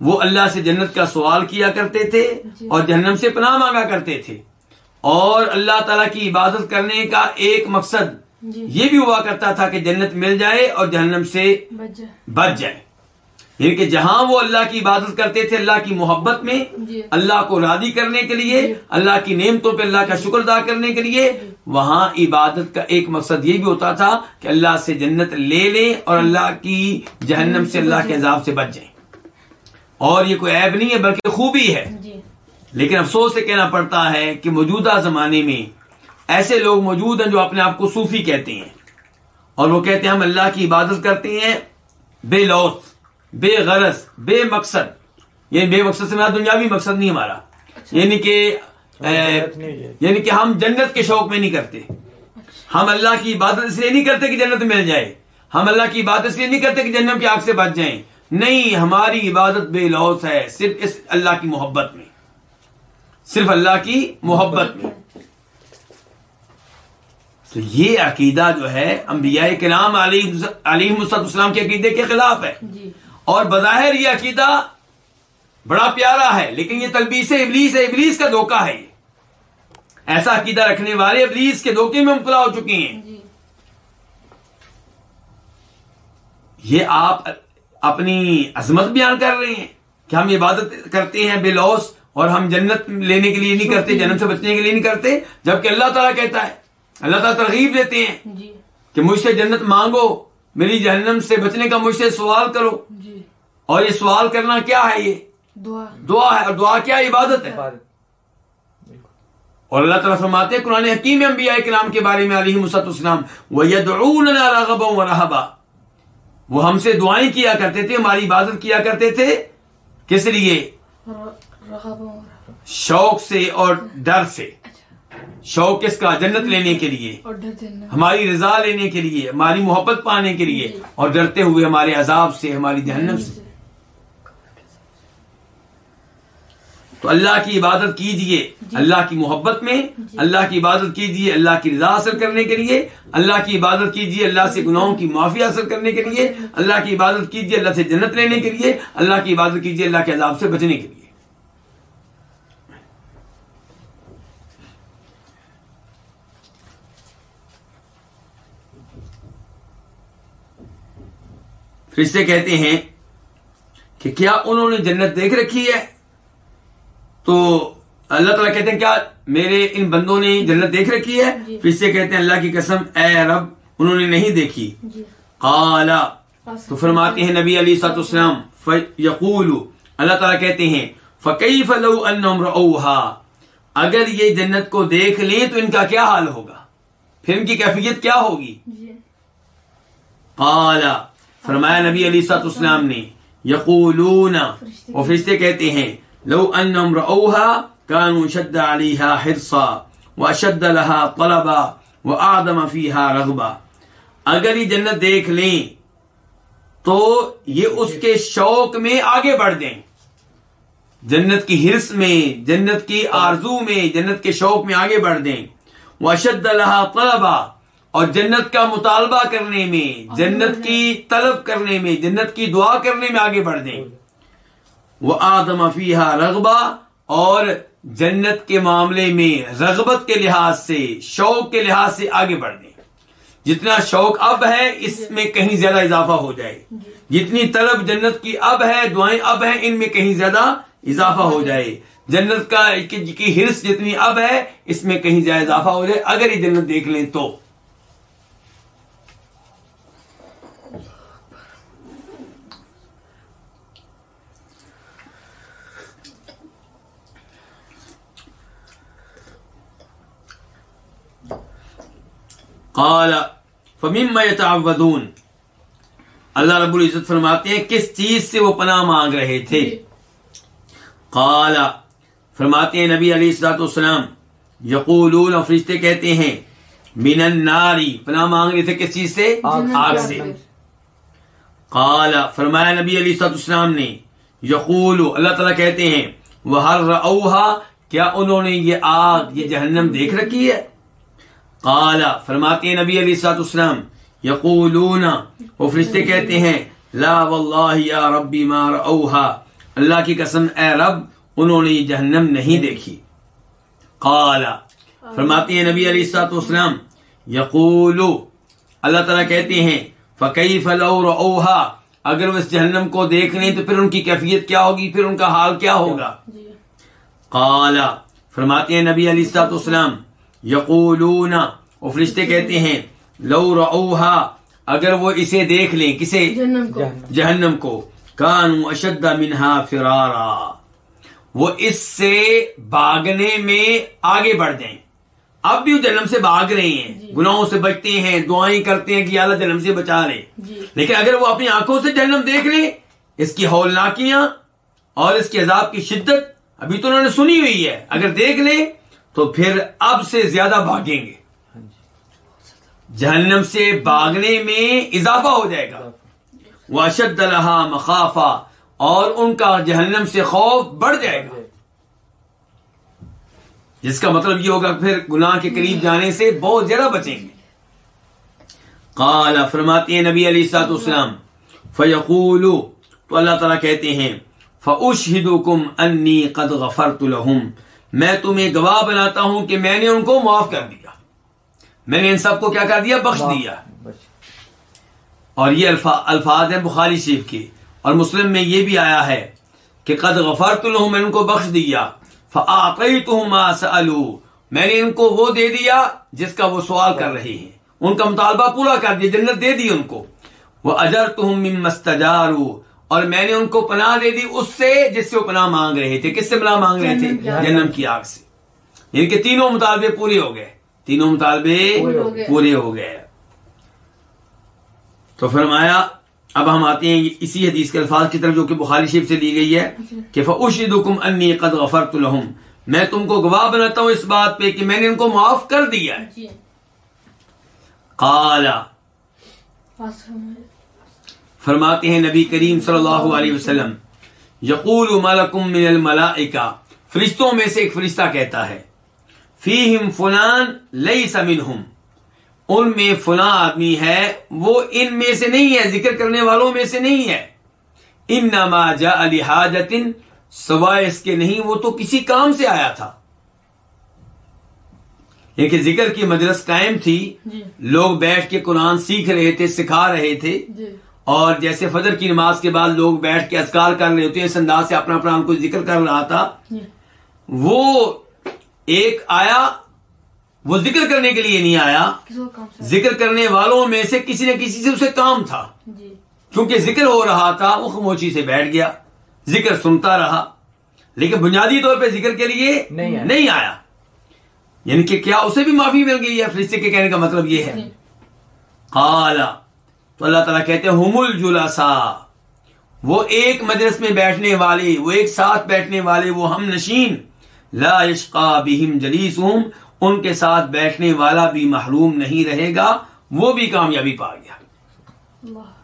وہ اللہ سے جنت کا سوال کیا کرتے تھے جی۔ اور جہنم سے پناہ مانگا کرتے تھے۔ اور اللہ تعالیٰ کی عبادت کرنے کا ایک مقصد یہ بھی ہوا کرتا تھا کہ جنت مل جائے اور جہنم سے بچ جائے۔ یعنی کہ جہاں وہ اللہ کی عبادت کرتے تھے اللہ کی محبت میں جی۔ اللہ کو راضی کرنے کے لیے جی۔ اللہ کی نعمتوں پہ اللہ کا شکر ادا کرنے کے لیے وہاں عبادت کا ایک مقصد یہ بھی ہوتا تھا کہ اللہ سے جنت لے لیں اور اللہ کی جہنم سے اللہ کے عذاب سے بچ جائیں۔ اور یہ کوئی عیب نہیں ہے بلکہ خوبی ہے۔ جی۔ لیکن افسوس سے کہنا پڑتا ہے کہ موجودہ زمانے میں ایسے لوگ موجود ہیں جو اپنے آپ کو صوفی کہتے ہیں اور وہ کہتے ہیں ہم اللہ کی عبادت کرتے ہیں بے لوث۔ بے غرض بے مقصد۔ یعنی بے مقصد سے میرا دنیاوی مقصد نہیں ہمارا۔ یعنی کہ۔ یعنی کہ ہم جنت کے شوق میں نہیں کرتے۔ ہم اللہ کی عبادت اس لیے نہیں کرتے کہ جنت مل جائے۔ ہم اللہ کی عبادت اس لیے نہیں کرتے کہ جنم کی آگ سے بچ جائیں۔ نہیں ہماری عبادت بے لوث ہے صرف اس اللہ کی محبت میں۔ صرف اللہ کی محبت میں۔ تو یہ عقیدہ جو ہے انبیاء کرام علیہ علیہ السلام کے عقیدے کے خلاف ہے۔ جی۔ اور بظاہر یہ عقیدہ بڑا پیارا ہے لیکن یہ تلبیس ابلیس ہے ابلیس کا دھوکہ ہے ایسا عقیدہ رکھنے والے ابلیس کے دھوکے میں مبتلا ہو چکے ہیں۔ جی۔ یہ آپ اپنی عظمت بیان کر رہے ہیں کہ ہم عبادت کرتے ہیں بے لوس اور ہم جنت لینے کے لیے نہیں کرتے جنت سے بچنے کے لیے نہیں کرتے جبکہ اللہ تعالیٰ کہتا ہے اللہ تعالیٰ ترغیب دیتے ہیں جی۔ کہ مجھ سے جنت مانگو میری جہنم سے بچنے کا مجھ سے سوال کرو۔ جی۔ اور یہ سوال کرنا کیا ہے یہ؟ دعا۔ دعا ہے اور دعا کیا عبادت ہے؟ اور اللہ تعالیٰ فرماتے ہیں قرآن حکیم انبیاء کرام کے بارے میں علیہ مسط اسلام وہ یدعوننا رغبا و رہبا وہ ہم سے دعائیں کیا کرتے تھے ہماری عبادت کیا کرتے تھے؟ کس لیے؟ رغب و شوق سے اور ڈر سے۔ شوق کس کا؟ جنت لینے کے لیے۔ اور ڈر دینا ہماری رضا لینے کے لیے ہماری محبت پانے کے لیے۔ اور ڈرتے ہوئے ہمارے عذاب سے ہماری جہنم سے۔ تو اللہ کی عبادت کیجیے۔ اللہ کی محبت میں اللہ کی عبادت کیجیے اللہ کی رضا حاصل کرنے کے لیے۔ اللہ کی عبادت کیجیے اللہ سے گناہوں کی معافی حاصل کرنے کے لیے۔ اللہ کی عبادت کیجیے اللہ سے جنت لینے کے لیے۔ اللہ کی عبادت کیجیے اللہ کے عذاب سے بچنے کے لیے۔ فرشتے کہتے ہیں کہ کیا انہوں نے جنت دیکھ رکھی ہے؟ تو اللہ تعالیٰ کہتے ہیں کیا میرے ان بندوں نے جنت دیکھ رکھی ہے؟ جی۔ فرشتے کہتے ہیں اللہ کی قسم اے رب انہوں نے نہیں دیکھی۔ جی۔ قالا تو فرماتے ہیں نبی علی سات اسلام یقول اللہ تعالیٰ کہتے ہیں فقیف لو انہم رؤوہا اگر یہ جنت کو دیکھ لیں تو ان کا کیا حال ہوگا؟ پھر ان کی کیفیت کیا ہوگی؟ جی۔ قالا فرمایا نبی علی سات اسلام نے یقولون وہ فرشتے کہتے ہیں لو انہم رؤوہا کانوا شد علیہا حرصا واشد لها طلبا واعظم فیہا رغبا۔ اگر یہ جنت دیکھ لیں، تو یہ اس کے شوق میں آگے بڑھ جائیں۔ جنت کی ہرس میں، جنت کی آرزو میں، جنت کے شوق میں آگے بڑھ دیں وہ اشد اللہ طلبا، اور جنت کا مطالبہ کرنے میں، جنت کی طلب کرنے میں، جنت کی دعا کرنے میں آگے بڑھ دیں وہ آدم فیحا رغبہ اور جنت کے معاملے میں رغبت کے لحاظ سے، شوق کے لحاظ سے آگے بڑھ دیں جتنا شوق اب ہے، اس میں کہیں زیادہ اضافہ ہو جائے۔ جتنی طلب جنت کی اب ہے، دعائیں اب ہیں، ان میں کہیں زیادہ اضافہ ہو جائے۔ جنت کا کی ہرس جتنی اب ہے، اس میں کہیں زیادہ اضافہ ہو جائے۔ اگر یہ جنت دیکھ لیں تو۔ قال فمما يتعوذون اللہ رب العزت فرماتے ہیں کس چیز سے وہ پناہ مانگ رہے تھے؟ قال فرماتے ہیں نبی علیہ السلاط والسلام یقولون فرشتے کہتے ہیں من الناری پناہ مانگ رہے تھے کس چیز سے؟ آگ سے۔ قال فرمایا نبی علیہ السلاط والسلام نے یقول اللہ تعالیٰ کہتے ہیں وہ ہر کیا انہوں نے یہ آگ یہ جہنم دیکھ رکھی ہے؟ قال فرماتے ہیں نبی علیہ السلاط اسلام یقولون وہ فرشتے کہتے ہیں لا واللہ یا ربی ما رأوها اللہ کی قسم اے رب انہوں نے یہ جہنم نہیں دیکھی۔ قال فرماتے ہیں نبی علیہ السلاط اسلام یقول اللہ تعالیٰ کہتے ہیں فقیف لو رأوها اگر وہ اس جہنم کو دیکھ لیں تو پھر ان کی کیفیت کیا ہوگی؟ پھر ان کا حال کیا ہوگا؟ جی۔ قال فرماتے ہیں نبی علیہ السلاط اسلام یقولون وہ فرشتے کہتے ہیں لو رعوہا اگر وہ اسے دیکھ لیں کسے؟ جنم کو۔ جہنم۔ جہنم کو۔ کانو اشد منہا فرارا وہ اس سے بھاگنے میں آگے بڑھ جائیں۔ اب بھی وہ جنم سے بھاگ رہے ہیں۔ جی۔ گناہوں سے بچتے ہیں دعائیں کرتے ہیں کہ یا اللہ جنم سے بچا لے۔ جی۔ لیکن اگر وہ اپنی آنکھوں سے جہنم دیکھ لیں اس کی ہولناکیاں اور اس کے عذاب کی شدت ابھی تو انہوں نے سنی ہوئی ہے۔ اگر دیکھ لیں تو پھر اب سے زیادہ بھاگیں گے۔ جہنم سے بھاگنے میں اضافہ ہو جائے گا۔ وہ اشد الحا مخافا اور ان کا جہنم سے خوف بڑھ جائے گا۔ جس کا مطلب یہ ہوگا پھر گناہ کے قریب جانے سے بہت زیادہ بچیں گے۔ قال فرماتے ہیں نبی علیہ السلاط اسلام فیقول تو اللہ تعالیٰ کہتے ہیں فاشہدکم انی قد غفرت لهم میں تمہیں گواہ بناتا ہوں کہ میں نے ان کو معاف کر دیا۔ میں نے ان سب کو کیا کر دیا؟ بخش دیا۔ اور یہ الفا- الفاظ ہیں بخاری شریف کے۔ اور مسلم میں یہ بھی آیا ہے کہ قد غفرت لهم میں نے ان کو بخش دیا۔ فاعطیتهم ما سالوا میں نے ان کو وہ دے دیا جس کا وہ سوال کر رہے ہیں۔ ان کا مطالبہ پورا کر دیا جنت دے دی ان کو۔ وہ اجرتهم مما استجاروا۔ اور میں نے ان کو پناہ دے دی اس سے جس سے وہ پناہ مانگ رہے تھے کس سے پناہ مانگ رہے تھے؟ جنم کی آگ سے۔ یعنی کہ تینوں مطالبے پورے ہو گئے۔ تینوں مطالبے پورے ہو گئے۔ تو فرمایا اب ہم آتے ہیں اسی حدیث کے الفاظ کی طرف جو کہ بخاری شریف سے لی گئی ہے کہ فاشهدکم انی قد غفرت لهم۔ میں تم کو گواہ بناتا ہوں اس بات پہ کہ میں نے ان کو معاف کر دیا ہے۔ جی۔ پاس فرمائے فرماتے ہیں نبی کریم صلی اللہ علیہ وسلم یقول ملکم من الملائکہ فرشتوں میں سے ایک فرشتہ کہتا ہے فیہم فلان لیس منہم ان میں فلاں آدمی ہے وہ ان میں سے نہیں ہے ذکر کرنے والوں میں سے نہیں ہے۔ انما جاء لحاجت سوائے اس کے نہیں وہ تو کسی کام سے آیا تھا۔ لیکن ذکر کی مجلس قائم تھی جی۔ لوگ بیٹھ کے قرآن سیکھ رہے تھے سکھا رہے تھے۔ جی۔ اور جیسے فجر کی نماز کے بعد لوگ بیٹھ کے اذکار کر رہے ہوتے ہیں اس انداز سے اپنا اپنا ہم کو ذکر کر رہا تھا۔ جی۔ وہ ایک آیا وہ ذکر کرنے کے لیے نہیں آیا۔ ذکر کرنے والوں میں سے کسی نہ کسی سے اسے کام تھا۔ جی۔ کیونکہ ذکر ہو رہا تھا وہ خاموشی سے بیٹھ گیا۔ ذکر سنتا رہا۔ لیکن بنیادی طور پہ ذکر کے لیے نہیں آیا۔ یعنی کہ کیا اسے بھی معافی مل گئی ہے؟ فرشتے کے کہنے کا مطلب یہ ہے۔ جی۔ تو اللہ تعالیٰ کہتے ہیں، ہم الجلسا وہ ایک مجلس میں بیٹھنے والے وہ ایک ساتھ بیٹھنے والے وہ ہم نشین۔ لا عشقا بہم جلیس ان کے ساتھ بیٹھنے والا بھی محروم نہیں رہے گا، وہ بھی کامیابی پا گیا اللہ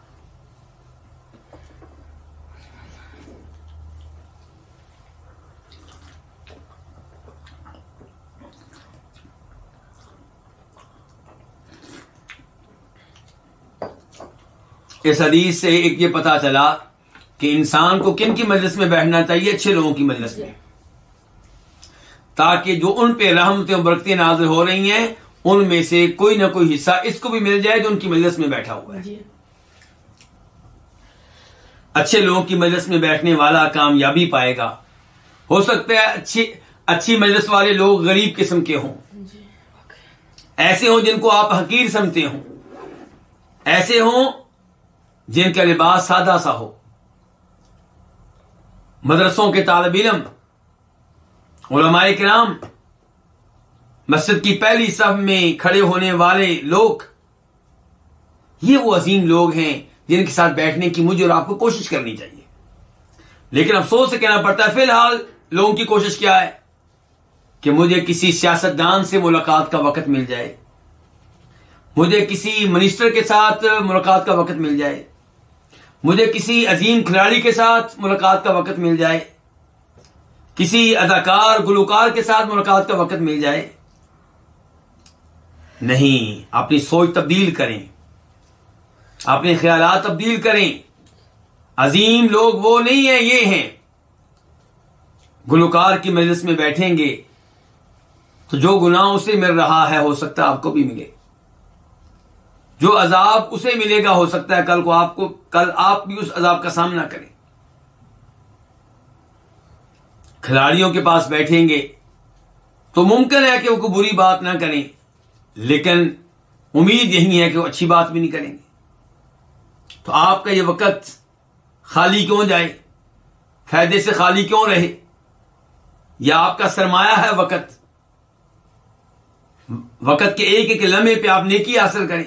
اس حدیث سے ایک یہ پتا چلا کہ انسان کو کن کی مجلس میں بیٹھنا چاہیے؟ اچھے لوگوں کی مجلس میں۔ تاکہ جو ان پہ رحمتیں برکتیں نازل ہو رہی ہیں ان میں سے کوئی نہ کوئی حصہ اس کو بھی مل جائے جو ان کی مجلس میں بیٹھا ہوا ہے۔ جی۔ اچھے لوگوں کی مجلس میں بیٹھنے والا کامیابی پائے گا۔ ہو سکتا ہے اچھی اچھی مجلس والے لوگ غریب قسم کے ہوں۔ جی۔ ایسے ہوں جن کو آپ حقیر سمتے ہوں۔ ایسے ہوں جن کا لباس سادہ سا ہو۔ مدرسوں کے طالب علم، علماء کرام، مسجد کی پہلی صف میں کھڑے ہونے والے لوگ، یہ وہ عظیم لوگ ہیں جن کے ساتھ بیٹھنے کی مجھے اور آپ کو کوشش کرنی چاہیے۔ لیکن افسوس سے کہنا پڑتا ہے، فی الحال لوگوں کی کوشش کیا ہے؟ کہ مجھے کسی سیاست دان سے ملاقات کا وقت مل جائے۔ مجھے کسی منسٹر کے ساتھ ملاقات کا وقت مل جائے۔ مجھے کسی عظیم کھلاڑی کے ساتھ ملاقات کا وقت مل جائے، کسی اداکار، گلوکار کے ساتھ ملاقات کا وقت مل جائے۔ نہیں اپنی سوچ تبدیل کریں۔ اپنے خیالات تبدیل کریں۔ عظیم لوگ وہ نہیں ہیں، یہ ہیں۔ گلوکار کی مجلس میں بیٹھیں گے تو جو گناہ اسے مل رہا ہے، ہو سکتا ہے آپ کو بھی ملے۔ جو عذاب اسے ملے گا ہو سکتا ہے کل کو آپ کو، کل آپ بھی اس عذاب کا سامنا کریں۔ کھلاڑیوں کے پاس بیٹھیں گے تو ممکن ہے کہ وہ کوئی بری بات نہ کریں، لیکن امید یہی ہے کہ وہ اچھی بات بھی نہیں کریں گے۔ تو آپ کا یہ وقت خالی کیوں جائے؟ فائدے سے خالی کیوں رہے؟ یا آپ کا سرمایہ ہے وقت؟ وقت کے ایک ایک لمحے پہ آپ نیکی حاصل کریں۔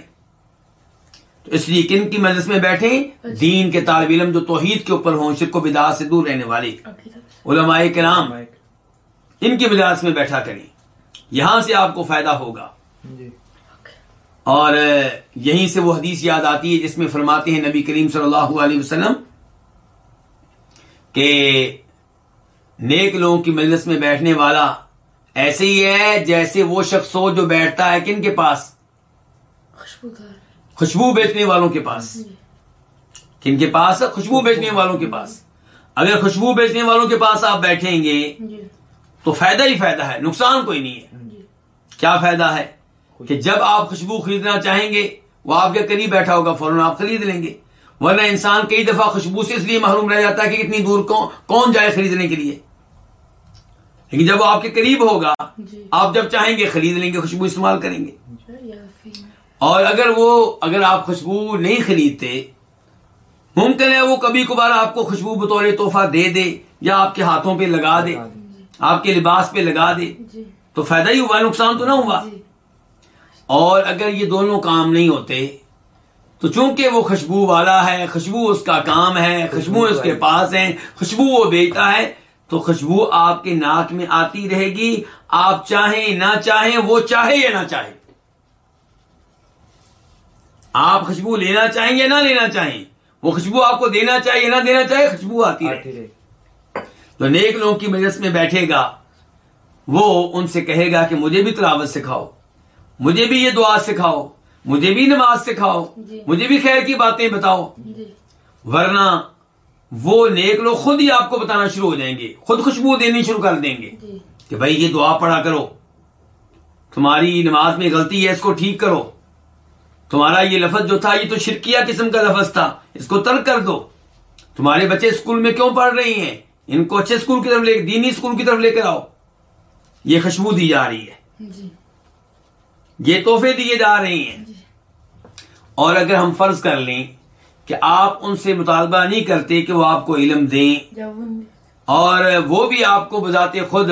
تو اس لیے کن کی مجلس میں بیٹھیں دین کے طالب علم جو توحید کے اوپر ہوں شرک و بدعات سے دور رہنے والے۔ علماء کرام ان کی مجلس میں بیٹھا کریں۔ یہاں سے آپ کو فائدہ ہوگا۔ جی۔ اور یہیں سے وہ حدیث یاد آتی ہے جس میں فرماتے ہیں نبی کریم صلی اللہ علیہ وسلم کہ نیک لوگوں کی مجلس میں بیٹھنے والا ایسے ہی ہے جیسے وہ شخص ہو جو بیٹھتا ہے کن کے پاس؟ خوشبودار۔ خوشبو بیچنے والوں کے پاس۔ جی۔ کن کے پاس؟ خوشبو بیچنے والوں کے پاس۔ اگر خوشبو بیچنے والوں کے پاس آپ بیٹھیں گے جی۔ تو فائدہ ہی فائدہ ہے نقصان کوئی نہیں ہے۔ جی۔ کیا فائدہ ہے؟ کہ جب آپ خوشبو خریدنا چاہیں گے وہ آپ کے قریب بیٹھا ہوگا فوراً آپ خرید لیں گے۔ ورنہ انسان کئی دفعہ خوشبو سے اس لیے محروم رہ جاتا ہے کہ اتنی دور کون کون جائے خریدنے کے لیے۔ لیکن جب وہ آپ کے قریب ہوگا جی۔ آپ جب چاہیں گے خرید لیں گے خوشبو استعمال کریں گے۔ اور اگر وہ اگر آپ خوشبو نہیں خریدتے ممکن ہے وہ کبھی کبھار آپ کو خوشبو بطور تحفہ دے دے یا آپ کے ہاتھوں پہ لگا دے آپ کے لباس پہ لگا دے۔ جی۔ تو فائدہ ہی ہوا نقصان تو نہ ہوا۔ جی۔ اور اگر یہ دونوں کام نہیں ہوتے تو چونکہ وہ خوشبو والا ہے خوشبو اس کا کام ہے خوشبو اس کے پاس ہے خوشبو وہ بیچتا ہے تو خوشبو آپ کے ناک میں آتی رہے گی۔ آپ چاہیں نہ چاہیں وہ چاہے یا نہ چاہے۔ آپ خوشبو لینا چاہیں یا نہ لینا چاہیں وہ خوشبو آپ کو دینا چاہیے نہ دینا چاہے خوشبو آتی رہے۔ تو نیک لوگوں کی مجلس میں بیٹھے گا وہ ان سے کہے گا کہ مجھے بھی تلاوت سکھاؤ مجھے بھی یہ دعا سکھاؤ مجھے بھی نماز سکھاؤ جی۔ مجھے بھی خیر کی باتیں بتاؤ۔ جی۔ ورنہ وہ نیک لوگ خود ہی آپ کو بتانا شروع ہو جائیں گے خود خوشبو دینی شروع کر دیں گے۔ جی۔ کہ بھائی یہ دعا پڑھا کرو تمہاری نماز میں غلطی ہے اس کو ٹھیک کرو۔ تمہارا یہ لفظ جو تھا یہ تو شرکیہ قسم کا لفظ تھا۔ اس کو ترک کر دو۔ تمہارے بچے اسکول میں کیوں پڑھ رہی ہیں؟ ان کو اچھے اسکول کی طرف لے دینی اسکول کی طرف لے کر آؤ۔ یہ خوشبو دی جا رہی ہے۔ جی۔ یہ تحفے دیے جا رہے ہیں۔ اور اگر ہم فرض کر لیں کہ آپ ان سے مطالبہ نہیں کرتے کہ وہ آپ کو علم دیں اور وہ بھی آپ کو بذات خود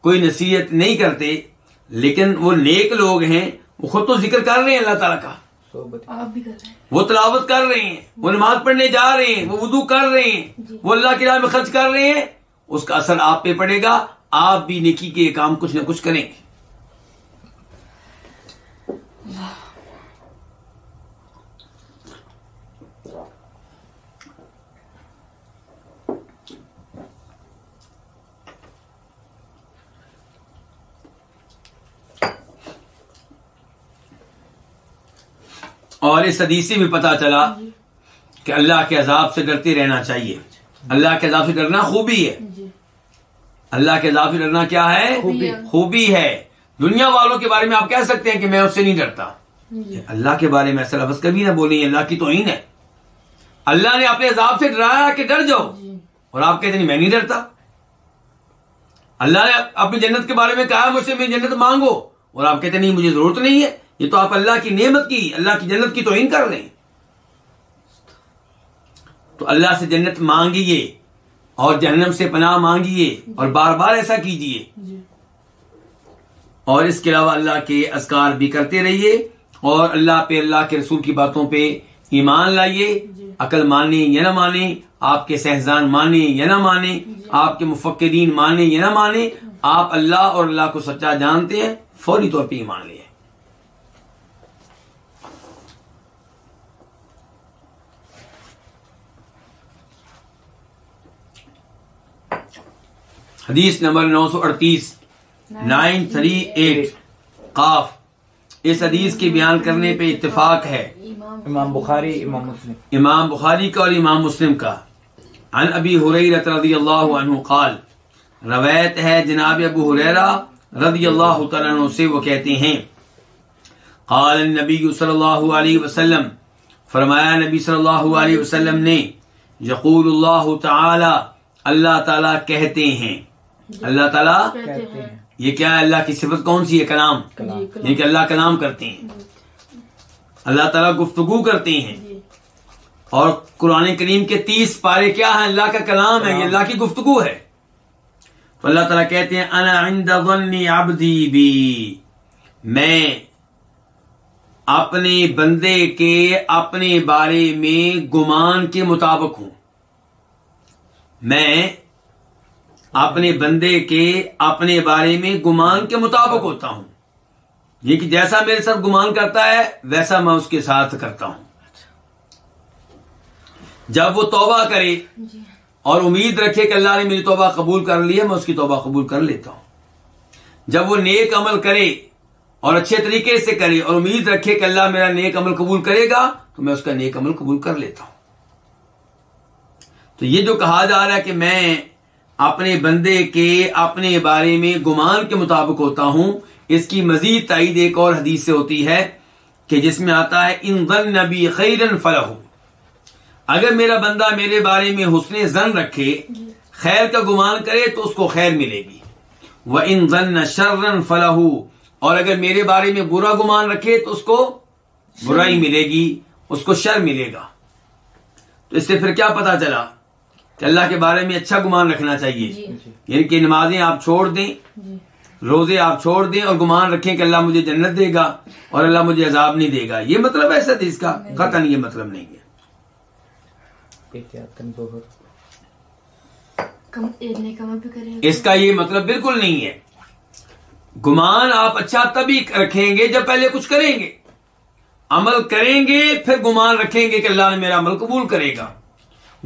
کوئی نصیحت نہیں کرتے لیکن وہ نیک لوگ ہیں وہ خود تو ذکر کر رہے ہیں اللہ تعالیٰ کا۔ وہ تلاوت کر رہے ہیں وہ نماز پڑھنے جا رہے ہیں وہ وضو کر رہے ہیں وہ اللہ کی راہ میں خرچ کر رہے ہیں۔ اس کا اثر آپ پہ پڑے گا آپ بھی نیکی کے کام کچھ نہ کچھ کریں گے۔ اور اس حدیث سے بھی پتا چلا کہ اللہ کے عذاب سے ڈرتے رہنا چاہیے۔ اللہ کے عذاب سے ڈرنا خوبی ہے۔ جی۔ اللہ کے عذاب سے ڈرنا کیا ہے؟ خوبی خوبی ہے۔ دنیا والوں کے بارے میں آپ کہہ سکتے ہیں کہ میں اس سے نہیں ڈرتا۔ جی۔ اللہ کے بارے میں ایسا لفظ کبھی نہ بولیں اللہ کی توہین ہے۔ اللہ نے اپنے عذاب سے ڈرایا کہ ڈر جاؤ۔ جی۔ اور آپ کہتے ہیں میں نہیں ڈرتا۔ اللہ نے اپنی جنت کے بارے میں کہا مجھ سے میری جنت مانگو۔ اور آپ کہتے ہیں نہیں مجھے ضرورت نہیں ہے۔ یہ تو آپ اللہ کی نعمت کی اللہ کی جنت کی توہین کر رہے ہیں۔ تو اللہ سے جنت مانگیے اور جہنم سے پناہ مانگیے اور بار بار ایسا کیجیے۔ جی۔ اور اس کے علاوہ اللہ کے اذکار بھی کرتے رہیے اور اللہ پہ اللہ کے رسول کی باتوں پہ ایمان لائیے۔ جی۔ عقل مانے یا نہ مانے آپ کے سہزان مانے یا نہ مانے آپ کے مفقرین مانے یا نہ مانے آپ اللہ اور اللہ کو سچا جانتے ہیں فوری طور پہ ایمان لے۔ حدیث نمبر نو سو اڑتیس. Nine three eight. قاف. اس حدیث کے بیان کرنے پہ اتفاق ہے. امام بخاری امام مسلم. امام بخاری کا اور امام مسلم کا. عن ابی حریرت رضی اللہ عنہ قال روایت ہے جناب ابو حریرہ رضی اللہ تعالیٰ عنہ سے وہ کہتے ہیں قال النبی صلی اللہ علیہ وسلم فرمایا نبی صلی اللہ علیہ وسلم نے یقول اللہ تعالی اللہ تعالی کہتے ہیں اللہ تعالی کہتے ہیں۔ یہ کیا ہے؟ اللہ کی صفت کون سی ہے؟ کلام۔ جی یہ کہ اللہ کلام کرتے ہیں؟ اللہ تعالیٰ گفتگو کرتے ہیں۔ جی۔ اور قرآن کریم کے تیس پارے کیا ہیں؟ اللہ کا کلام ہے یہ اللہ کی گفتگو ہے۔ تو اللہ تعالیٰ کہتے ہیں انا عند ظن عبدی بی۔ میں اپنے بندے کے اپنے بارے میں گمان کے مطابق ہوں۔ میں اپنے بندے کے اپنے بارے میں گمان کے مطابق ہوتا ہوں۔ یہ کہ جیسا میرے ساتھ گمان کرتا ہے، ویسا میں اس کے ساتھ کرتا ہوں۔ جب وہ توبہ کرے اور امید رکھے کہ اللہ نے میری توبہ قبول کر لی ہے، میں اس کی توبہ قبول کر لیتا ہوں۔ جب وہ نیک عمل کرے اور اچھے طریقے سے کرے اور امید رکھے کہ اللہ میرا نیک عمل قبول کرے گا، تو میں اس کا نیک عمل قبول کر لیتا ہوں۔ تو یہ جو کہا جا رہا ہے کہ میں اپنے بندے کے اپنے بارے میں گمان کے مطابق ہوتا ہوں۔ اس کی مزید تائید ایک اور حدیث سے ہوتی ہے کہ جس میں آتا ہے، ان ظن نبی خیرن فلح اگر میرا بندہ میرے بارے میں حسن زن رکھے، خیر کا گمان کرے تو اس کو خیر ملے گی۔ وہ ان ضن شرن فلاح اور اگر میرے بارے میں برا گمان رکھے تو اس کو برائی ملے گی، اس کو شر ملے گا۔ تو اس سے پھر کیا پتا چلا؟ کہ اللہ کے بارے میں اچھا گمان رکھنا چاہیے۔ جی۔ یعنی کہ نمازیں آپ چھوڑ دیں جی۔ روزے آپ چھوڑ دیں اور گمان رکھیں کہ اللہ مجھے جنت دے گا اور اللہ مجھے عذاب نہیں دے گا۔ یہ مطلب ایسا تھا اس کا۔ قطن یہ مطلب نہیں ہے۔ اس کا یہ مطلب بالکل نہیں ہے۔ گمان آپ اچھا تبھی رکھیں گے جب پہلے کچھ کریں گے۔ عمل کریں گے پھر گمان رکھیں گے کہ اللہ نے میرا عمل قبول کرے گا۔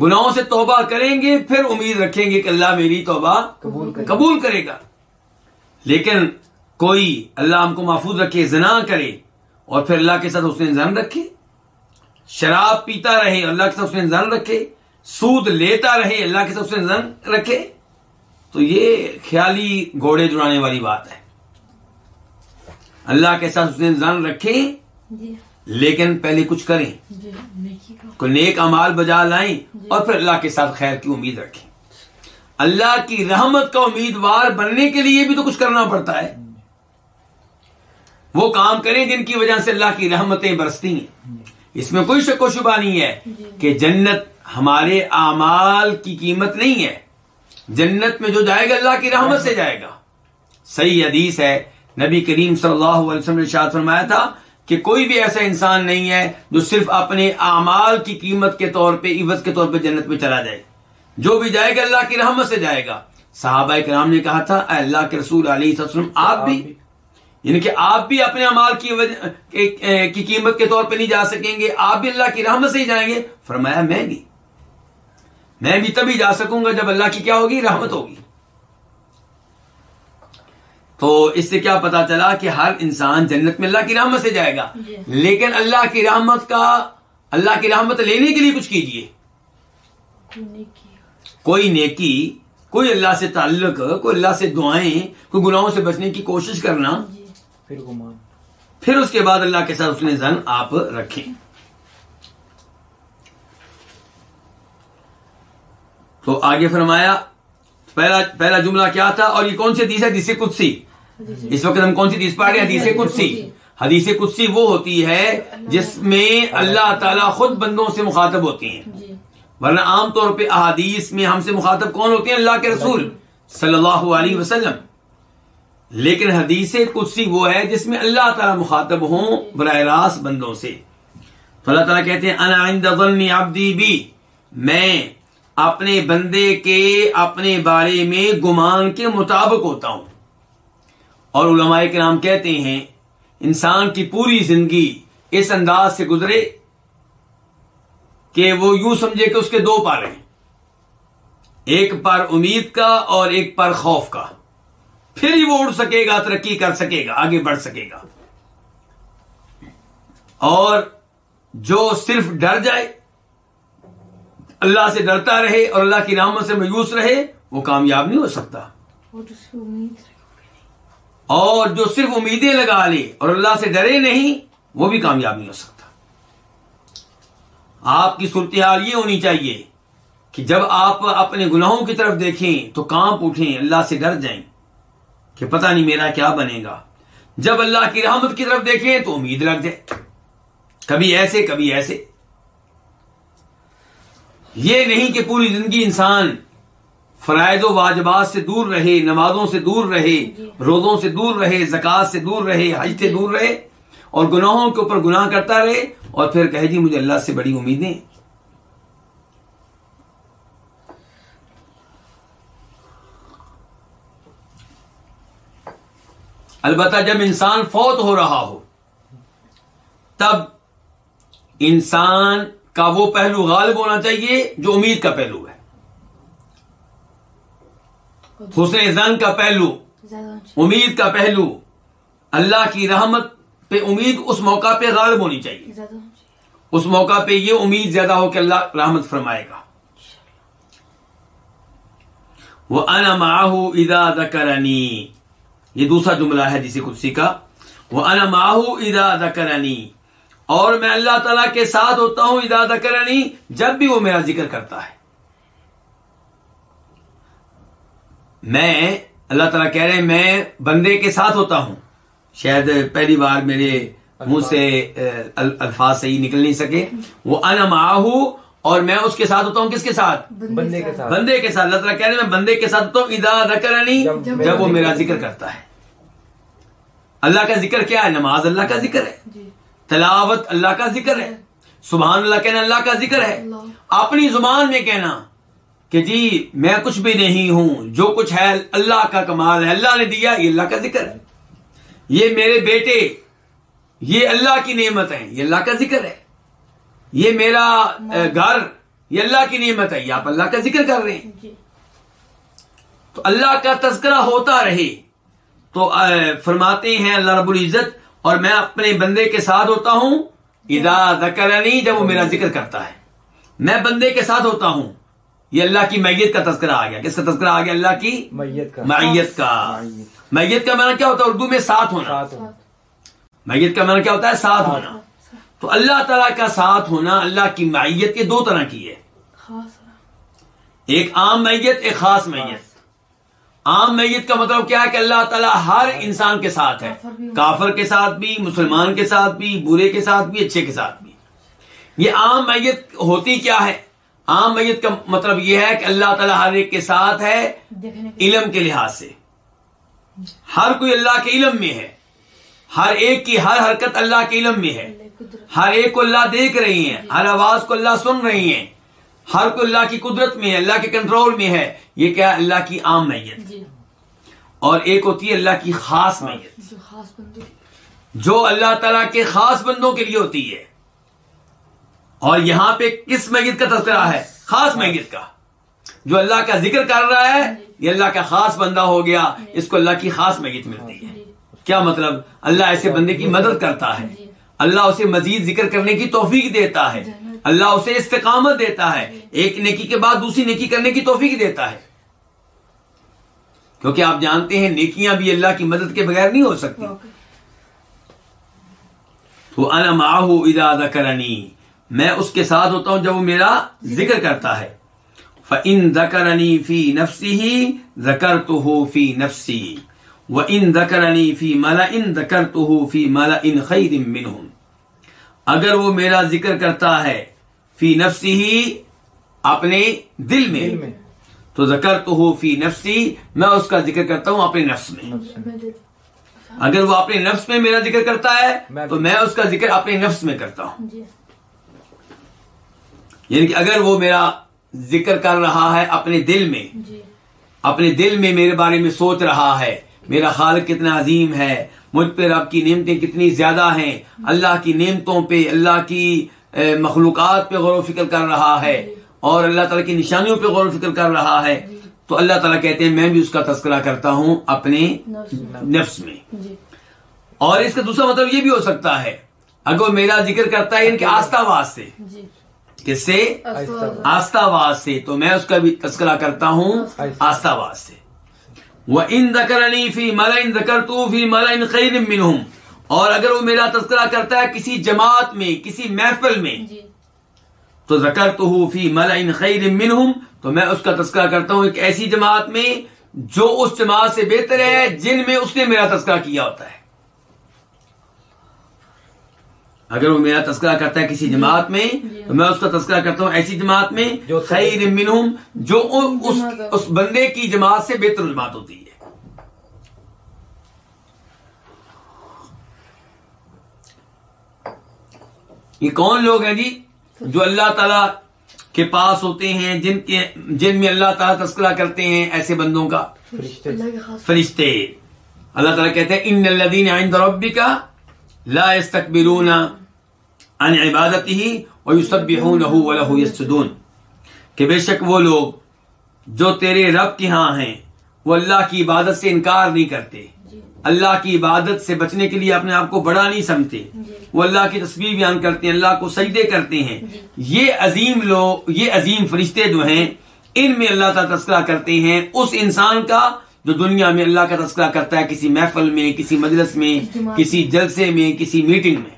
گناہوں سے توبہ کریں گے پھر امید رکھیں گے کہ اللہ میری توبہ قبول کرے قبول کرے گا۔ لیکن کوئی اللہ ہم کو محفوظ رکھے زنا کرے اور پھر اللہ کے ساتھ اس نے زن رکھے۔ شراب پیتا رہے اللہ کے ساتھ اس نے زن رکھے۔ سود لیتا رہے اللہ کے ساتھ اس نے زن رکھے۔ تو یہ خیالی گھوڑے جڑانے والی بات ہے۔ اللہ کے ساتھ اس نے زن رکھے۔ جی۔ لیکن پہلے کچھ کریں۔ جی کوئی نیک امال بجا لائیں اور پھر اللہ کے ساتھ خیر کی امید رکھیں۔ اللہ کی رحمت کا امیدوار بننے کے لیے بھی تو کچھ کرنا پڑتا ہے۔ وہ کام کریں جن کی وجہ سے اللہ کی رحمتیں برستی ہیں۔ اس میں کوئی شک و شبہ نہیں ہے کہ جنت ہمارے اعمال کی قیمت نہیں ہے۔ جنت میں جو جائے گا اللہ کی رحمت سے جائے گا۔ صحیح حدیث ہے۔ نبی کریم صلی اللہ علیہ وسلم نے شاد فرمایا تھا کہ کوئی بھی ایسا انسان نہیں ہے جو صرف اپنے اعمال کی قیمت کے طور پہ عوض کے طور پہ جنت میں چلا جائے۔ جو بھی جائے گا اللہ کی رحمت سے جائے گا۔ صحابہ کرام نے کہا تھا اے اللہ کے رسول علیہ وسلم آپ بھی یعنی کہ آپ بھی اپنے امال کی کی قیمت کے طور پہ نہیں جا سکیں گے آپ بھی اللہ کی رحمت سے ہی جائیں گے۔ فرمایا میں بھی۔ میں بھی تبھی جا سکوں گا جب اللہ کی کیا ہوگی؟ رحمت ہوگی۔ تو اس سے کیا پتا چلا کہ ہر انسان جنت میں اللہ کی رحمت سے جائے گا؟ جی۔ لیکن اللہ کی رحمت کا اللہ کی رحمت لینے کے لیے کچھ کیا کوئی نیکی۔ کوئی اللہ سے تعلق کوئی اللہ سے دعائیں کوئی گناہوں سے بچنے کی کوشش کرنا۔ جی۔ پھر گمان پھر اس کے بعد اللہ کے ساتھ اس نے زن آپ رکھیں۔ تو آگے فرمایا پہلا پہلا جملہ کیا تھا اور یہ کون سی حدیث ہے حدیث قدسی؟ اس وقت ہم کون سی حدیث پڑھ رہے ہیں حدیث قدسی. حدیث قدسی وہ ہوتی ہے جس میں اللہ تعالیٰ خود بندوں سے مخاطب ہوتی ہیں۔ جی۔ ورنہ عام طور پہ احادیث میں ہم سے مخاطب کون ہوتے ہیں؟ اللہ کے رسول صلی اللہ علیہ وسلم۔ لیکن حدیث قدسی وہ ہے جس میں اللہ تعالیٰ مخاطب ہوں براہ راست بندوں سے۔ تو اللہ تعالیٰ کہتے ہیں انا عند ظن عبدی بھی میں اپنے بندے کے اپنے بارے میں گمان کے مطابق ہوتا ہوں۔ اور علماء کے نام کہتے ہیں، انسان کی پوری زندگی اس انداز سے گزرے کہ وہ یوں سمجھے کہ اس کے دو پار ہیں۔ ایک پر امید کا اور ایک پر خوف کا۔ پھر ہی وہ اڑ سکے گا، ترقی کر سکے گا، آگے بڑھ سکے گا۔ اور جو صرف ڈر جائے، اللہ سے ڈرتا رہے اور اللہ کی رحمت سے مایوس رہے، وہ کامیاب نہیں ہو سکتا۔ اور اس کی امید اور جو صرف امیدیں لگا لے اور اللہ سے ڈرے نہیں، وہ بھی کامیاب نہیں ہو سکتا۔ آپ کی صورتحال یہ ہونی چاہیے کہ جب آپ اپنے گناہوں کی طرف دیکھیں تو کانپ اٹھیں، اللہ سے ڈر جائیں کہ پتہ نہیں میرا کیا بنے گا۔ جب اللہ کی رحمت کی طرف دیکھیں تو امید لگ جائے۔ کبھی ایسے کبھی ایسے۔ یہ نہیں کہ پوری زندگی انسان فرائض و واجبات سے دور رہے نمازوں سے دور رہے روزوں سے دور رہے زکوٰۃ سے دور رہے حج سے دور رہے اور گناہوں کے اوپر گناہ کرتا رہے اور پھر کہے جی مجھے اللہ سے بڑی امیدیں۔ البتہ جب انسان فوت ہو رہا ہو تب انسان کا وہ پہلو غالب ہونا چاہیے جو امید کا پہلو ہے۔ حسن زن کا پہلو امید کا پہلو۔ اللہ کی رحمت پہ امید اس موقع پہ غالب ہونی چاہیے۔ اس موقع پہ یہ امید زیادہ ہو کہ اللہ رحمت فرمائے گا۔ وہ انا ماہو ادا دکرنی یہ دوسرا جملہ ہے جسے قدسی کا۔ وہ انا ماہو ادا دکرنی اور میں اللہ تعالی کے ساتھ ہوتا ہوں ادا دکرنی جب بھی وہ میرا ذکر کرتا ہے۔ میں اللہ تعالیٰ کہہ رہے ہیں میں بندے کے ساتھ ہوتا ہوں۔ شاید پہلی بار میرے منہ سے ال- الفاظ صحیح نکل نہیں سکے۔ وہ انا معاہو اور میں اس کے ساتھ ہوتا ہوں کس کے ساتھ؟ بندے کے ساتھ۔ بندے کے ساتھ۔ اللہ تعالیٰ کہہ رہے ہیں میں بندے کے ساتھ ہوتا ہوں۔ ادا ذکرنی جب- جب وہ میرا ذکر کرتا ہے۔ اللہ کا ذکر کیا ہے؟ نماز اللہ کا ذکر ہے۔ جی۔ تلاوت اللہ کا ذکر ہے۔ سبحان اللہ کہنا اللہ کا ذکر ہے۔ اپنی زبان میں کہنا۔ کہ جی میں کچھ بھی نہیں ہوں جو کچھ ہے اللہ کا کمال ہے اللہ نے دیا یہ اللہ کا ذکر ہے۔ یہ میرے بیٹے یہ اللہ کی نعمت ہے یہ اللہ کا ذکر ہے۔ یہ میرا گھر یہ اللہ کی نعمت ہے یہ آپ اللہ کا ذکر کر رہے ہیں۔ جی۔ تو اللہ کا تذکرہ ہوتا رہے تو فرماتے ہیں اللہ رب العزت اور میں اپنے بندے کے ساتھ ہوتا ہوں۔ اذا ذکرنی جب وہ میرا ذکر کرتا ہے۔ میں بندے کے ساتھ ہوتا ہوں۔ یہ اللہ کی میت کا تذکرہ آ گیا۔ کس کا تذکرہ آ گیا؟ اللہ کی میت کا۔ معیت کا۔ معیت۔ میت کا معنی کیا ہوتا ہے؟ اردو میں ساتھ ہونا۔ میت کا معنی کیا ہوتا ہے؟ ساتھ ہونا۔ تو اللہ تعالیٰ کا ساتھ ہونا اللہ کی معیت یہ دو طرح کی ہے۔ ایک عام میت ایک خاص میت۔ عام میت کا مطلب کیا ہے؟ کہ اللہ تعالیٰ ہر انسان کے ساتھ ہے۔ کافر کے ساتھ بھی مسلمان کے ساتھ بھی برے کے ساتھ بھی اچھے کے ساتھ بھی۔ یہ عام میت ہوتی کیا ہے؟ عام میت کا مطلب یہ ہے کہ اللہ تعالیٰ ہر ایک کے ساتھ ہے علم کے لحاظ سے۔ ہر کوئی اللہ کے علم میں ہے۔ ہر ایک کی ہر حرکت اللہ کے علم میں ہے۔ ہر ایک کو اللہ دیکھ رہی ہیں۔ ہر آواز کو اللہ سن رہی ہیں۔ ہر کوئی اللہ کی قدرت میں ہے اللہ کے کنٹرول میں ہے۔ یہ کیا اللہ کی عام میت۔ جی۔ اور ایک ہوتی ہے اللہ کی خاص میت۔ جو اللہ تعالیٰ کے خاص بندوں کے لیے ہوتی ہے۔ اور یہاں پہ کس میت کا تذکرہ ہے؟ خاص میت کا۔ جو اللہ کا ذکر کر رہا ہے، یہ اللہ کا خاص بندہ ہو گیا، اس کو اللہ کی خاص میت ملتی ہے۔ کیا مطلب؟ اللہ ایسے بندے کی مدد کرتا ہے۔ اللہ اسے مزید ذکر کرنے کی توفیق دیتا ہے۔ اللہ اسے استقامت دیتا ہے۔ ایک نیکی کے بعد دوسری نیکی کرنے کی توفیق دیتا ہے۔ کیونکہ آپ جانتے ہیں، نیکیاں بھی اللہ کی مدد کے بغیر نہیں ہو سکتی۔ تو انا معه اذا میں اس کے ساتھ ہوتا ہوں جب وہ میرا ذکر کرتا ہے۔ فَإِن ذَكَرَنِي فِي نَفْسِهِ ذَكَرْتُهُ فِي نَفْسِي وَإِن ذَكَرَنِي فِي مَلَئٍ ذَكَرْتُهُ فِي مَلَئٍ خَيْرٍ مِّنْهُمْ۔ اگر وہ میرا ذکر کرتا ہے فی نفسی ہی اپنے دل میں دل میں۔ تو ذکر تو ہو فی نفسی میں اس کا ذکر کرتا ہوں اپنے نفس میں۔ اگر وہ اپنے نفس میں میرا ذکر کرتا ہے تو میں اس کا ذکر اپنے نفس میں کرتا ہوں۔ جی۔ یعنی کہ اگر وہ میرا ذکر کر رہا ہے اپنے دل میں جی۔ اپنے دل میں میرے بارے میں سوچ رہا ہے میرا خالق کتنا عظیم ہے مجھ پہ رب کی نعمتیں کتنی زیادہ ہیں اللہ کی نعمتوں پہ اللہ کی مخلوقات پہ غور و فکر کر رہا ہے اور اللہ تعالیٰ کی نشانیوں پہ غور و فکر کر رہا ہے تو اللہ تعالیٰ کہتے ہیں میں بھی اس کا تذکرہ کرتا ہوں اپنے نفس میں۔ جی۔ اور اس کا دوسرا مطلب یہ بھی ہو سکتا ہے اگر میرا ذکر کرتا ہے یعنی کہ آستہ جی۔ کس سے؟ آستہ آواز۔ سے۔ تو میں اس کا بھی تذکرہ کرتا ہوں۔ آستہ آواز۔ سے وہ ان دکرنی فی ملا ان دکر تو فی ملا ان خیر منہم اور اگر وہ میرا تذکرہ کرتا ہے کسی جماعت میں کسی محفل میں جی۔ تو ذکر تو فی ملا ان خیر منہم تو میں اس کا تذکرہ کرتا ہوں ایک ایسی جماعت میں جو اس جماعت سے بہتر ہے جن میں اس نے میرا تذکرہ کیا ہوتا ہے۔ اگر وہ میرا تذکرہ کرتا ہے کسی جماعت میں تو میں اس کا تذکرہ کرتا ہوں ایسی جماعت میں جو خیر منہم جو اس اس بندے کی جماعت سے بہتر جماعت ہوتی ہے۔ یہ کون لوگ ہیں جی؟ جو اللہ تعالی کے پاس ہوتے ہیں جن کے جن میں اللہ تعالیٰ تذکرہ کرتے ہیں ایسے بندوں کا۔ فرشتے۔ اللہ کے خاص۔ فرشتے۔ اللہ تعالیٰ کہتے ہیں ان الذین عند ربک لا يستكبرون عن عبادته ويسبحونه وله يسجدون. کہ بے شک وہ لوگ جو تیرے رب کے ہاں ہیں وہ اللہ کی عبادت سے انکار نہیں کرتے۔ جی۔ اللہ کی عبادت سے بچنے کے لیے اپنے آپ کو بڑا نہیں سمجھتے۔ وہ اللہ کی تصویر بیان کرتے ہیں اللہ کو سجدے کرتے ہیں۔ یہ عظیم لوگ یہ عظیم فرشتے جو ہیں ان میں اللہ کا تذکرہ کرتے ہیں۔ اس انسان کا جو دنیا میں اللہ کا تذکرہ کرتا ہے کسی محفل میں کسی مجلس میں کسی جلسے میں کسی میٹنگ میں۔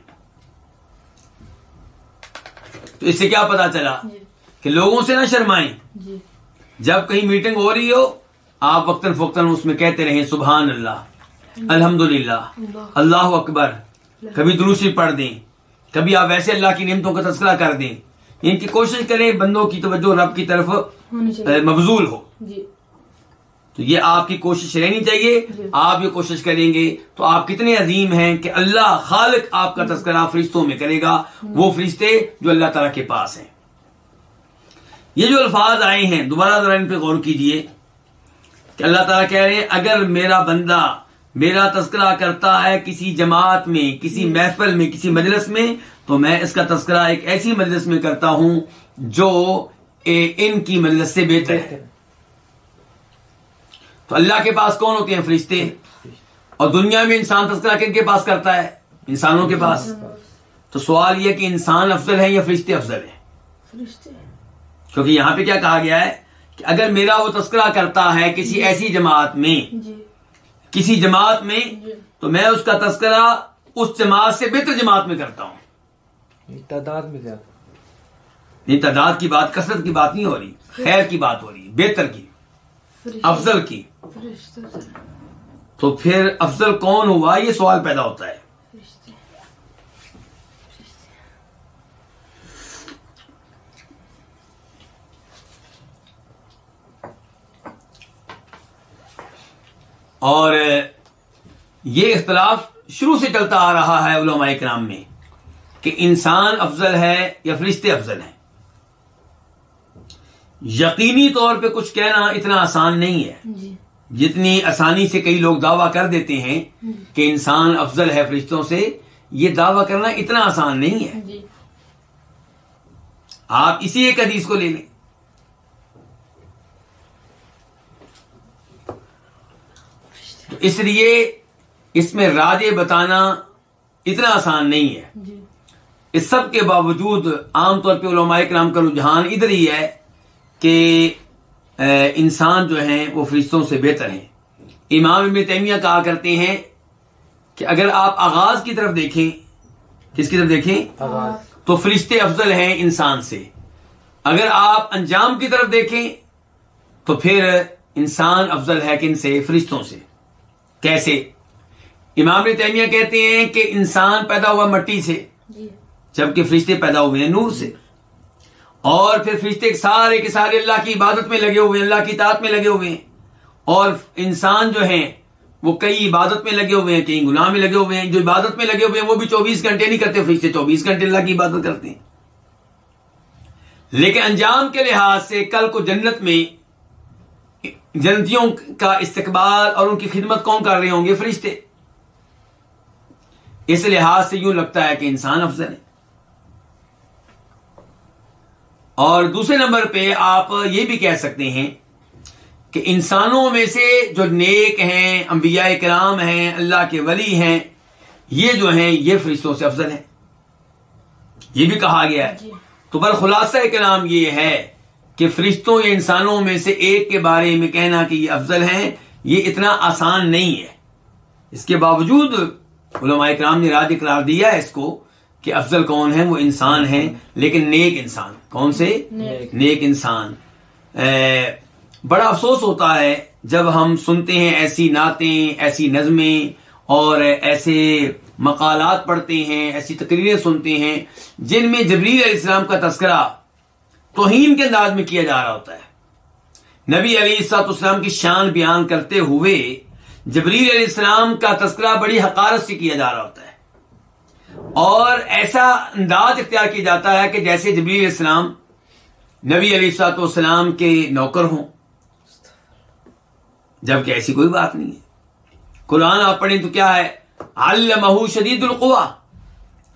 تو اس سے کیا پتا چلا جی۔ کہ لوگوں سے نہ شرمائیں۔ جی۔ جب کہیں میٹنگ ہو رہی ہو آپ وقتاً فوقتاً اس میں کہتے رہیں سبحان اللہ الحمد للہ اللہ اکبر کبھی دروسی پڑھ دیں کبھی آپ ایسے اللہ کی نعمتوں کا تذکرہ کر دیں۔ ان کی کوشش کریں بندوں کی توجہ رب کی طرف مبزول ہو۔ جی۔ تو یہ آپ کی کوشش رہنی چاہیے۔ جی۔ آپ یہ کوشش کریں گے تو آپ کتنے عظیم ہیں کہ اللہ خالق آپ کا تذکرہ فرشتوں میں کرے گا۔ وہ فرشتے جو اللہ تعالیٰ کے پاس ہیں۔ یہ جو الفاظ آئے ہیں دوبارہ ذرا ان پہ غور کیجیے کہ اللہ تعالیٰ کہہ رہے ہیں اگر میرا بندہ میرا تذکرہ کرتا ہے کسی جماعت میں کسی محفل میں کسی مجلس میں تو میں اس کا تذکرہ ایک ایسی مجلس میں کرتا ہوں جو ان کی مجلس سے بہتر ہے۔ تو اللہ کے پاس کون ہوتے ہیں فرشتے؟ اور دنیا میں انسان تذکرہ کن کے پاس کرتا ہے؟ انسانوں کے پاس۔ تو سوال یہ کہ انسان افضل ہے یا فرشتے افضل ہیں؟ فرشتے۔ کیونکہ یہاں پہ کیا کہا گیا ہے کہ اگر میرا وہ تذکرہ کرتا ہے کسی ایسی جماعت میں جی۔ کسی جماعت میں جی۔ تو میں اس کا تذکرہ اس جماعت سے بہتر جماعت میں کرتا ہوں۔ تعداد میں زیادہ۔ یہ تعداد کی بات کثرت کی بات نہیں ہو رہی خیر کی بات ہو رہی بہتر کی افضل کی۔ تو پھر افضل کون ہوا؟ یہ سوال پیدا ہوتا ہے۔ اور یہ اختلاف شروع سے چلتا آ رہا ہے علماء کرام میں کہ انسان افضل ہے یا فرشتے افضل ہیں۔ یقینی طور پہ کچھ کہنا اتنا آسان نہیں ہے۔ جی۔ جتنی آسانی سے کئی لوگ دعویٰ کر دیتے ہیں کہ انسان افضل ہے فرشتوں سے یہ دعویٰ کرنا اتنا آسان نہیں ہے۔ جی۔ آپ اسی ایک حدیث کو لے لیں۔ تو اس لیے اس میں راجے بتانا اتنا آسان نہیں ہے۔ جی۔ اس سب کے باوجود عام طور پہ علماء کرام کا رجحان ادھر ہی ہے کہ انسان جو ہیں وہ فرشتوں سے بہتر ہیں۔ امام ابن تیمیہ کہا کرتے ہیں کہ اگر آپ آغاز کی طرف دیکھیں کس کی طرف دیکھیں؟ تو فرشتے افضل ہیں انسان سے۔ اگر آپ انجام کی طرف دیکھیں تو پھر انسان افضل ہے کن سے؟ فرشتوں سے۔ کیسے؟ امام تیمیہ کہتے ہیں کہ انسان پیدا ہوا مٹی سے جی۔ جبکہ فرشتے پیدا ہوئے ہیں نور سے۔ اور پھر فرشتے سارے کے سارے اللہ کی عبادت میں لگے ہوئے ہیں، اللہ کی اطاعت میں لگے ہوئے ہیں۔ اور انسان جو ہیں، وہ کئی عبادت میں لگے ہوئے ہیں، کئی گناہ میں لگے ہوئے ہیں۔ جو عبادت میں لگے ہوئے ہیں، وہ بھی چوبیس گھنٹے نہیں کرتے فرشتے، چوبیس گھنٹے اللہ کی عبادت کرتے ہیں۔ لیکن انجام کے لحاظ سے کل کو جنت میں جنتیوں کا استقبال اور ان کی خدمت کون کر رہے ہوں گے فرشتے؟ اس لحاظ سے یوں لگتا ہے کہ انسان افضل ہے۔ اور دوسرے نمبر پہ آپ یہ بھی کہہ سکتے ہیں کہ انسانوں میں سے جو نیک ہیں انبیاء کرام ہیں اللہ کے ولی ہیں یہ جو ہیں یہ فرشتوں سے افضل ہیں۔ یہ بھی کہا گیا ہے۔ جی۔ تو بر خلاصہ کلام یہ ہے کہ فرشتوں یا انسانوں میں سے ایک کے بارے میں کہنا کہ یہ افضل ہیں یہ اتنا آسان نہیں ہے۔ اس کے باوجود علماء کرام نے راج قرار دیا ہے اس کو کہ افضل کون ہے؟ وہ انسان ہیں لیکن نیک انسان۔ کون سے؟ نیک۔ نیک انسان۔ بڑا افسوس ہوتا ہے جب ہم سنتے ہیں ایسی نعتیں ایسی نظمیں اور ایسے مقالات پڑھتے ہیں ایسی تقریریں سنتے ہیں جن میں جبریل علیہ السلام کا تذکرہ توہین کے انداز میں کیا جا رہا ہوتا ہے۔ نبی علی السلاط اسلام کی شان بیان کرتے ہوئے جبریل علیہ السلام کا تذکرہ بڑی حقارت سے کیا جا رہا ہوتا ہے۔ اور ایسا انداز اختیار کیا جاتا ہے کہ جیسے جبریل علیہ السلام نبی علی سات والسلام کے نوکر ہوں۔ جبکہ ایسی کوئی بات نہیں ہے۔ قرآن آپ پڑھیں تو کیا ہے؟ علمہ شدید القوا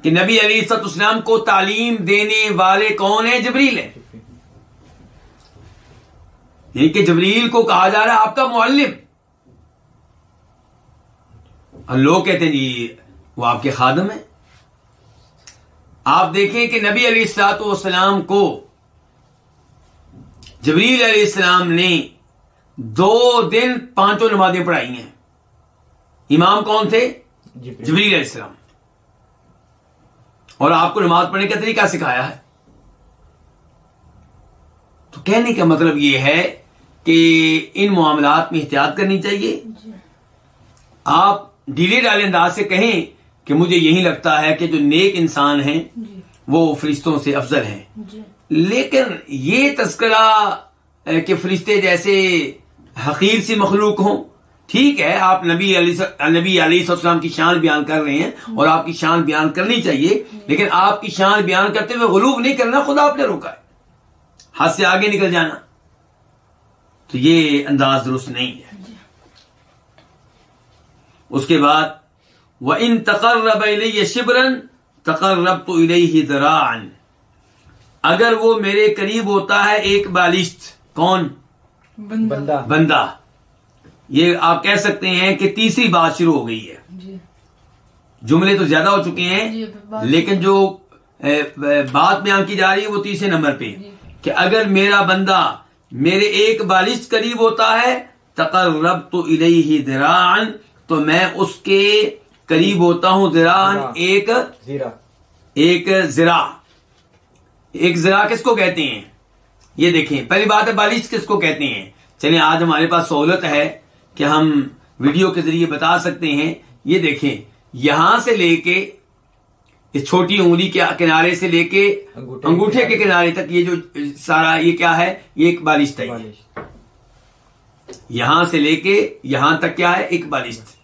کہ نبی علی سات اسلام کو تعلیم دینے والے کون ہیں؟ جبریل ہے یعنی کہ جبریل کو کہا جا رہا ہے آپ کا معلم۔ اور لوگ کہتے ہیں جی وہ آپ کے خادم ہیں۔ آپ دیکھیں کہ نبی علی السلاط والسلام کو جبریل علیہ السلام نے دو دن پانچوں نمازیں پڑھائی ہیں۔ امام کون تھے؟ جبریل علیہ السلام۔ اور آپ کو نماز پڑھنے کا طریقہ سکھایا ہے۔ تو کہنے کا مطلب یہ ہے کہ ان معاملات میں احتیاط کرنی چاہیے۔ جی۔ آپ ڈیلے ڈالے انداز سے کہیں کہ مجھے یہی لگتا ہے کہ جو نیک انسان ہیں جی۔ وہ فرشتوں سے افضل ہیں۔ جی۔ لیکن یہ تذکرہ کہ فرشتے جیسے حقیر سی مخلوق ہوں ٹھیک ہے آپ نبی علی نبی علیہ السلام کی شان بیان کر رہے ہیں اور آپ کی شان بیان کرنی چاہیے لیکن آپ کی شان بیان کرتے ہوئے غلوب نہیں کرنا خدا آپ نے روکا ہے۔ ہاتھ سے آگے نکل جانا۔ تو یہ انداز درست نہیں ہے۔ اس کے بعد وہ ان تقرب علیہ شبرن تقرب تو الہی دران اگر وہ میرے قریب ہوتا ہے ایک بالشت کون؟ بندہ۔ بندہ۔ بندہ۔ یہ آپ کہہ سکتے ہیں کہ تیسری بات شروع ہو گئی ہے۔ جی۔ جملے تو زیادہ ہو چکے ہیں جی، لیکن جو بات بیان کی جا رہی ہے وہ تیسرے نمبر پہ۔ جی۔ کہ اگر میرا بندہ میرے ایک بالش قریب ہوتا ہے تقرب تو الہی دران تو میں اس کے قریب ہوتا ہوں زرا۔ ایک زیرا. ایک زرا. ایک زرا کس کو کہتے ہیں؟ یہ دیکھیں. پہلی بات ہے بالش کس کو کہتے ہیں؟ چلیں آج ہمارے پاس سہولت ہے کہ ہم ویڈیو کے ذریعے بتا سکتے ہیں۔ یہ دیکھیں یہاں سے لے کے اس چھوٹی انگلی کے کنارے سے لے کے انگوٹھے کے کنارے تک یہ جو سارا یہ کیا ہے؟ یہ ایک بالش ہے۔ یہاں سے لے کے یہاں تک کیا ہے؟ ایک بالش جی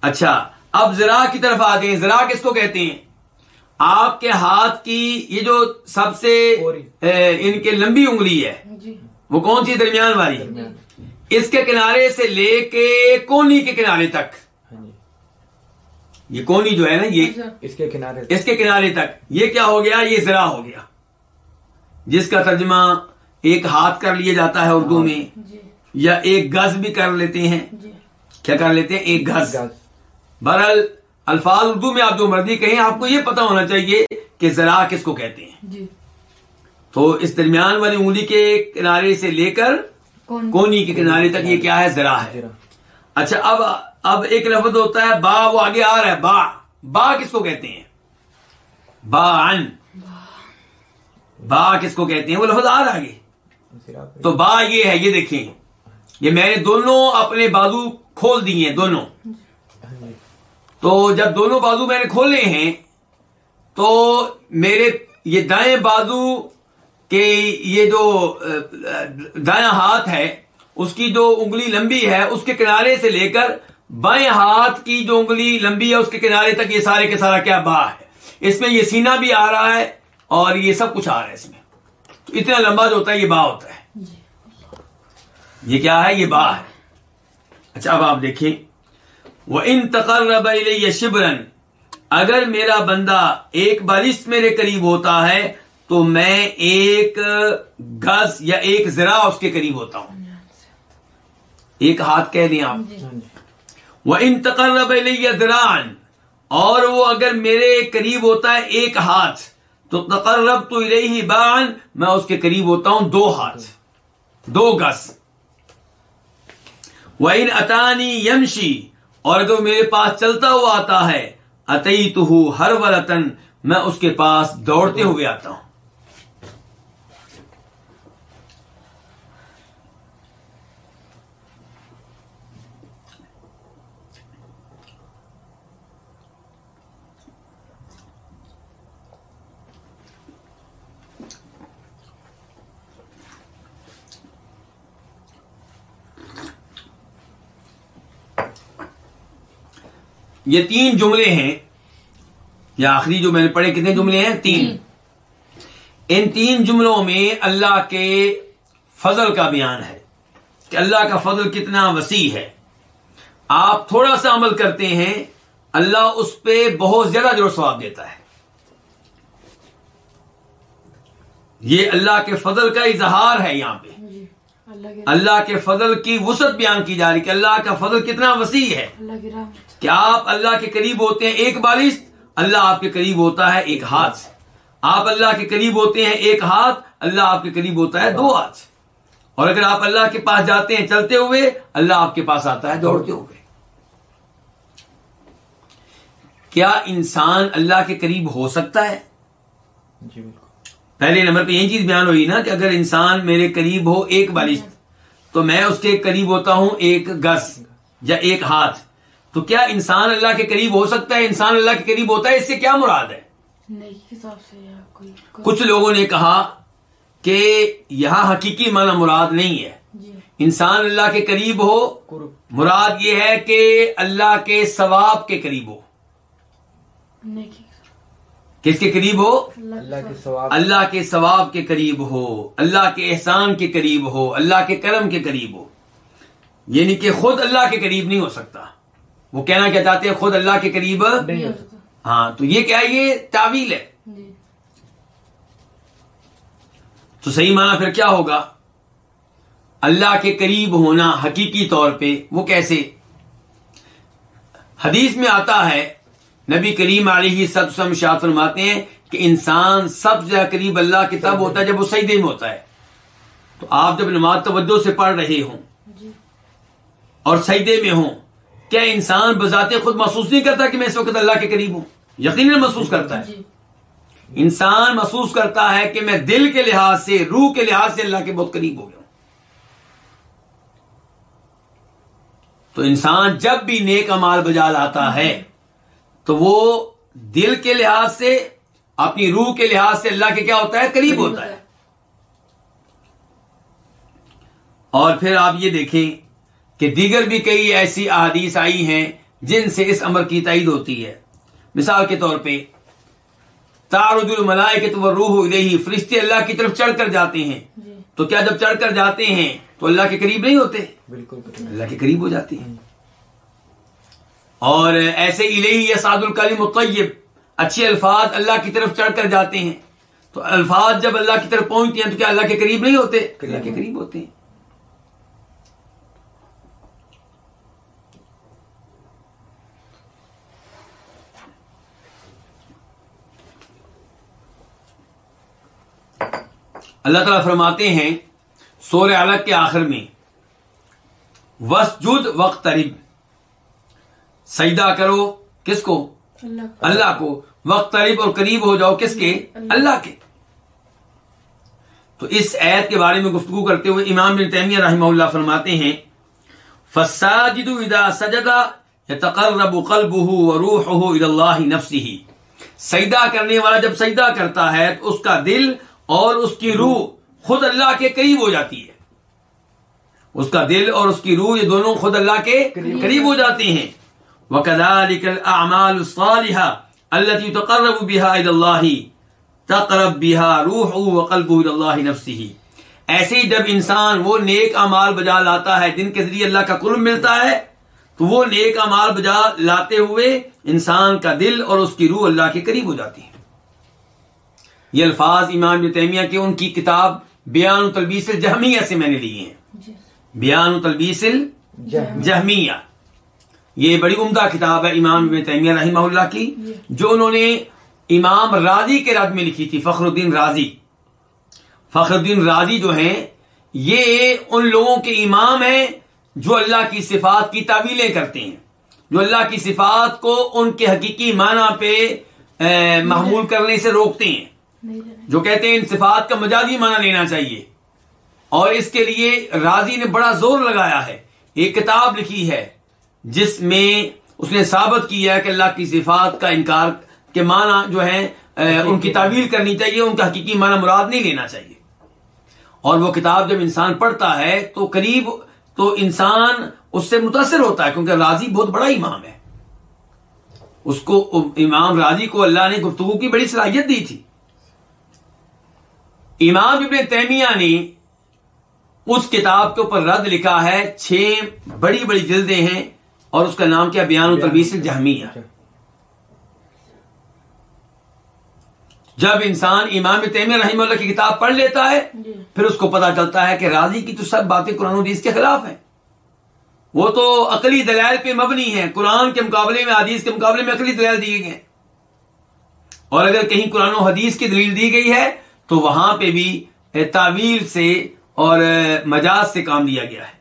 اچھا اب زرا کی طرف آتے ہیں۔ زرا کس کو کہتے ہیں؟ آپ کے ہاتھ کی یہ جو سب سے ان کے لمبی انگلی ہے جی۔ وہ کون سی درمیان والی؟ درمیان۔ اس کے کنارے سے لے کے کونی کے کنارے تک۔ ہاں جی۔ یہ کونی جو ہے نا یہ اچھا۔ اس کے کنارے اس کے کنارے تک۔ یہ کیا ہو گیا؟ یہ زرا ہو گیا۔ جس کا ترجمہ ایک ہاتھ کر لیا جاتا ہے اردو میں جی۔ یا ایک گز بھی کر لیتے ہیں۔ جی۔ کیا کر لیتے ہیں؟ ایک گز۔ گز۔ بہرحال الفاظ اردو میں آپ جو مرضی کہیں آپ کو یہ پتا ہونا چاہیے کہ ذرا کس کو کہتے ہیں۔ جی۔ تو اس درمیان والی انگلی کے کنارے سے لے کر کون کونی کے کنارے تک یہ کیا ہے؟ ذرا ہے۔ اچھا اب اب ایک لفظ ہوتا ہے با وہ آگے آ رہا ہے۔ با۔ با کس کو کہتے ہیں؟ با ان۔ با کس کو کہتے ہیں؟ وہ لفظ آ رہا ہے۔ آگے تو با یہ ہے یہ دیکھیں۔ یہ میں نے دونوں اپنے بازو کھول دیے ہیں دونوں۔ جی۔ تو جب دونوں بازو میں نے کھولے ہیں تو میرے یہ دائیں بازو کے یہ جو دایاں ہاتھ ہے اس کی جو انگلی لمبی ہے اس کے کنارے سے لے کر بائیں ہاتھ کی جو انگلی لمبی ہے اس کے کنارے تک یہ سارے کے سارا کیا با ہے۔ اس میں یہ سینہ بھی آ رہا ہے اور یہ سب کچھ آ رہا ہے اس میں۔ اتنا لمبا جو ہوتا ہے یہ با ہوتا ہے۔ جی۔ یہ کیا ہے؟ یہ با ہے۔ اچھا اب آپ دیکھیں۔ وہ ان تقرب شبرن اگر میرا بندہ ایک بارش میرے قریب ہوتا ہے تو میں ایک گز یا ایک ذرا اس کے قریب ہوتا ہوں۔ ایک ہاتھ کہہ دیں آپ۔ جی۔ وہ ان تقرب ذران اور وہ اگر میرے قریب ہوتا ہے ایک ہاتھ تو تقرب تو ہی بان میں اس کے قریب ہوتا ہوں دو ہاتھ۔ دو گز۔ وہ ان اطانی یمشی اور اگر میرے پاس چلتا ہوا آتا ہے۔ اتئی تو ہر ولطن میں اس کے پاس دوڑتے ہوئے آتا ہوں۔ یہ تین جملے ہیں یا آخری جو میں نے پڑھے کتنے جملے ہیں؟ تین. ان تین جملوں میں اللہ کے فضل کا بیان ہے کہ اللہ کا فضل کتنا وسیع ہے۔ آپ تھوڑا سا عمل کرتے ہیں اللہ اس پہ بہت زیادہ جو ثواب دیتا ہے۔ یہ اللہ کے فضل کا اظہار ہے یہاں پہ۔ جی اللہ کے اللہ کے فضل کی وسعت بیان کی جا رہی کہ اللہ کا فضل کتنا وسیع ہے۔ اللہ کی رحمت کہ آپ اللہ کے قریب ہوتے ہیں ایک بالش اللہ آپ کے قریب ہوتا ہے ایک ہاتھ۔ سے آپ اللہ کے قریب ہوتے ہیں ایک ہاتھ اللہ آپ کے قریب ہوتا ہے دو ہاتھ۔ سے اور اگر آپ اللہ کے پاس جاتے ہیں چلتے ہوئے اللہ آپ کے پاس آتا ہے دوڑتے ہوئے۔ کیا انسان اللہ کے قریب ہو سکتا ہے؟ جی پہلے نمبر پہ یہ چیز بیان ہوئی نا کہ اگر انسان میرے قریب ہو ایک بالش تو میں اس کے قریب ہوتا ہوں ایک گز یا ایک ہاتھ۔ تو کیا انسان اللہ کے قریب ہو سکتا ہے انسان اللہ کے قریب ہوتا ہے اس سے کیا مراد ہے نہیں حساب سے یا کوئی کوئی- کچھ لوگوں نے کہا کہ یہاں حقیقی معنی مراد نہیں ہے جی انسان اللہ کے قریب ہو مراد یہ ہے کہ اللہ کے ثواب کے قریب ہو کس کے قریب ہو اللہ کے ثواب اللہ کے ثواب کے قریب ہو اللہ کے احسان کے قریب ہو اللہ کے کرم کے قریب ہو یعنی کہ خود اللہ کے قریب نہیں ہو سکتا وہ کہنا کیا چاہتے ہیں خود اللہ کے قریب۔ ہاں تو یہ کیا ہے یہ تعویل ہے۔ جی۔ تو صحیح معنی پھر کیا ہوگا؟ اللہ کے قریب ہونا حقیقی طور پہ وہ کیسے؟ حدیث میں آتا ہے نبی کریم علیہ سب سم شاہ فرماتے ہیں کہ انسان سب سے زیادہ قریب اللہ کے تب ہوتا ہے جب وہ سجدے میں ہوتا ہے۔ تو آپ جب نماز توجہ سے پڑھ رہے ہوں جی۔ اور سجدے میں ہوں کیا انسان بذات خود محسوس نہیں کرتا کہ میں اس وقت اللہ کے قریب ہوں؟ یقیناً محسوس کرتا ہے۔ جی۔ انسان محسوس کرتا ہے کہ میں دل کے لحاظ سے روح کے لحاظ سے اللہ کے بہت قریب ہو گیا ہوں۔ تو انسان جب بھی نیک امال بجا لاتا ہے تو وہ دل کے لحاظ سے اپنی روح کے لحاظ سے اللہ کے کیا ہوتا ہے؟ قریب ہوتا ہے۔ اور پھر آپ یہ دیکھیں کہ دیگر بھی کئی ایسی احادیث آئی ہیں جن سے اس امر کی تائید ہوتی ہے۔ مثال کے طور پہ تارد الملائکت و روح الیہ فرشتے اللہ کی طرف چڑھ کر جاتے ہیں۔ جی۔ تو کیا جب چڑھ کر جاتے ہیں تو اللہ کے قریب نہیں ہوتے؟ بالکل اللہ کے قریب ہو جاتے ہیں۔ اور ایسے الہی یا سعد الکلیم الطیب اچھے الفاظ اللہ کی طرف چڑھ کر جاتے ہیں۔ تو الفاظ جب اللہ کی طرف پہنچتے ہیں تو کیا اللہ کے قریب نہیں ہوتے؟ اللہ کے قریب ہوتے ہیں۔ اللہ تعالیٰ فرماتے ہیں سورہ الگ کے آخر میں وسجد وقت تریب سجدہ کرو کس کو؟ اللہ اللہ کو۔ وقت قریب اور قریب ہو جاؤ کس کے؟ اللہ کے۔ تو اس عید کے بارے میں گفتگو کرتے ہوئے امام بن تیمیہ رحمہ اللہ فرماتے ہیں فساجد اذا سجدا يتقرب قلبه وروحه الى الله نفسه۔ سجدہ کرنے والا جب سجدہ کرتا ہے تو اس کا دل اور اس کی روح خود اللہ کے قریب ہو جاتی ہے۔ اس کا دل اور اس کی روح یہ دونوں خود اللہ کے قریب ہو جاتے ہیں۔ وَكَذَلِكَ الْأَعْمَالُ الصَّالِحَةُ الَّتِي تُقَرَّبُ بِهَا إِلَى اللَّهِ تَقْرَبْ بِهَا رُوحُهُ وَقَلْبُهُ إِلَى اللَّهِ نَفْسِهِ۔ ایسے ہی جب انسان وہ نیک اعمال بجا لاتا ہے، جن کے ذریعے اللہ کا قرب ملتا ہے، تو وہ نیک اعمال بجا لاتے ہوئے انسان کا دل اور اس کی روح اللہ کے قریب ہو جاتی ہے۔ یہ الفاظ امام تیمیہ کے ان کی کتاب بیان و تلبیس الجہمیہ سے میں نے لیے ہیں۔ جی۔ بیان و تلبیس جہمی الجہمیہ۔ یہ بڑی عمدہ کتاب ہے امام ابن تیمیہ رحمہ اللہ کی جو انہوں نے امام راضی کے رد میں لکھی تھی فخر الدین راضی۔ فخر الدین راضی جو ہیں یہ ان لوگوں کے امام ہیں جو اللہ کی صفات کی تعویلیں کرتے ہیں۔ جو اللہ کی صفات کو ان کے حقیقی معنی پہ محمول کرنے سے روکتے ہیں۔ جو کہتے ہیں ان صفات کا مجازی معنی لینا چاہیے۔ اور اس کے لیے راضی نے بڑا زور لگایا ہے۔ ایک کتاب لکھی ہے جس میں اس نے ثابت کیا ہے کہ اللہ کی صفات کا انکار کے معنی جو ہے ان کی تعویل کرنی چاہیے، ان کا حقیقی معنی مراد نہیں لینا چاہیے۔ اور وہ کتاب جب انسان پڑھتا ہے تو قریب تو انسان اس سے متاثر ہوتا ہے کیونکہ راضی بہت بڑا امام ہے۔ اس کو امام راضی کو اللہ نے گفتگو کی بڑی صلاحیت دی تھی۔ امام ابن تیمیہ نے اس کتاب کے اوپر رد لکھا ہے چھ بڑی بڑی جلدیں ہیں اور اس کا نام کیا؟ بیان و تلبیس الجہمیہ۔ جب انسان امام تیمیہ رحمہ اللہ کی کتاب پڑھ لیتا ہے جی۔ پھر اس کو پتا چلتا ہے کہ راضی کی تو سب باتیں قرآن و حدیث کے خلاف ہیں۔ وہ تو عقلی دلائل پہ مبنی ہیں۔ قرآن کے مقابلے میں حدیث کے مقابلے میں عقلی دلائل دیے گئے۔ ہیں اور اگر کہیں قرآن و حدیث کی دلیل دی گئی ہے تو وہاں پہ بھی تعویل سے اور مجاز سے کام لیا گیا ہے۔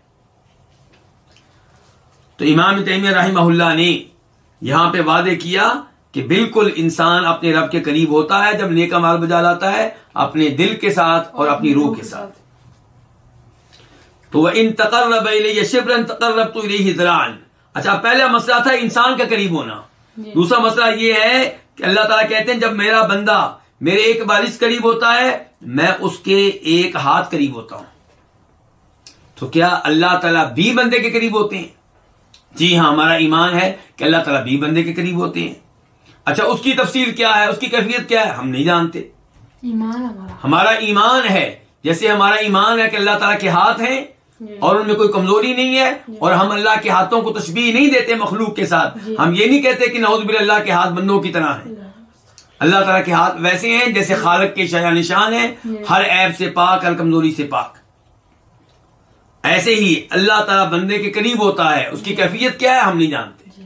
تو امام تیمیہ رحمہ اللہ نے یہاں پہ وعدے کیا کہ بالکل انسان اپنے رب کے قریب ہوتا ہے جب نیک مال بجا لاتا ہے اپنے دل کے ساتھ اور اپنی روح کے ساتھ۔ تو وہ ان تقرب شبرن تقرب تو ذراعن اچھا پہلا مسئلہ تھا انسان کا قریب ہونا۔ جی۔ دوسرا مسئلہ یہ ہے کہ اللہ تعالیٰ کہتے ہیں جب میرا بندہ میرے ایک بارش قریب ہوتا ہے میں اس کے ایک ہاتھ قریب ہوتا ہوں۔ تو کیا اللہ تعالیٰ بھی بندے کے قریب ہوتے ہیں؟ جی ہاں ہمارا ایمان ہے کہ اللہ تعالیٰ بھی بندے کے قریب ہوتے ہیں۔ اچھا اس کی تفصیل کیا ہے؟ اس کی کیفیت کیا ہے؟ ہم نہیں جانتے۔ ایمان ہمارا۔ ہمارا ایمان ہے جیسے ہمارا ایمان ہے کہ اللہ تعالیٰ کے ہاتھ ہیں جی۔ اور ان میں کوئی کمزوری نہیں ہے اور ہم اللہ کے ہاتھوں کو تشبیہ نہیں دیتے مخلوق کے ساتھ۔ جی۔ ہم یہ نہیں کہتے کہ نعوذ باللہ اللہ کے ہاتھ بندوں کی طرح ہیں۔ اللہ تعالیٰ کے ہاتھ ویسے ہیں جیسے خالق کے شاہ نشان ہیں جی۔ ہر عیب سے پاک ہر کمزوری سے پاک۔ ایسے ہی اللہ تعالیٰ بندے کے قریب ہوتا ہے اس کی کیفیت کیا ہے ہم نہیں جانتے۔ جی۔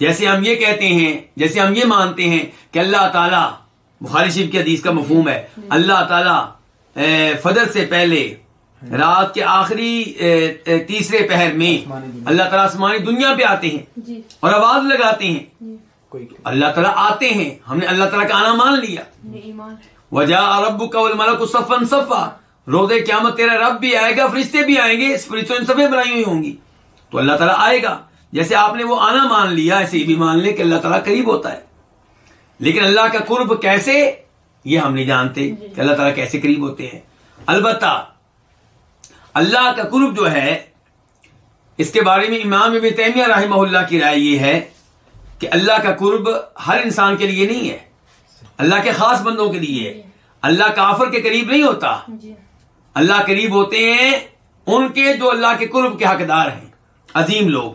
جیسے ہم یہ کہتے ہیں جیسے ہم یہ مانتے ہیں کہ اللہ تعالیٰ بخاری شریف کی حدیث کا مفہوم ہے اللہ تعالیٰ فجر سے پہلے رات کے آخری تیسرے پہر میں۔ اللہ تعالیٰ آسمانی دنیا پہ آتے ہیں جی. اور آواز لگاتے ہیں۔ جی. اللہ تعالیٰ آتے ہیں۔ ہم نے اللہ تعالیٰ کا آنا مان لیا۔ وجہ رب کا ملک صفن صفا روز قیامت تیرا رب بھی آئے گا فرشتے بھی آئیں گے فرشتوں نے سبیں بنائی ہوئی ہوں گی۔ تو اللہ تعالیٰ آئے گا۔ جیسے آپ نے وہ آنا مان لیا ایسے یہ بھی مان لے کہ اللہ تعالیٰ قریب ہوتا ہے۔ لیکن اللہ کا قرب کیسے؟ یہ ہم نہیں جانتے کہ اللہ تعالیٰ کیسے قریب ہوتے ہیں۔ البتہ اللہ کا قرب جو ہے اس کے بارے میں امام ابن تیمیہ رحمہ اللہ کی رائے یہ ہے کہ اللہ کا قرب ہر انسان کے لیے نہیں ہے۔ اللہ کے خاص بندوں کے لیے۔ ہے اللہ کافر کے قریب نہیں ہوتا۔ جی۔ اللہ قریب ہوتے ہیں ان کے جو اللہ کے قرب کے حقدار ہیں۔ عظیم لوگ۔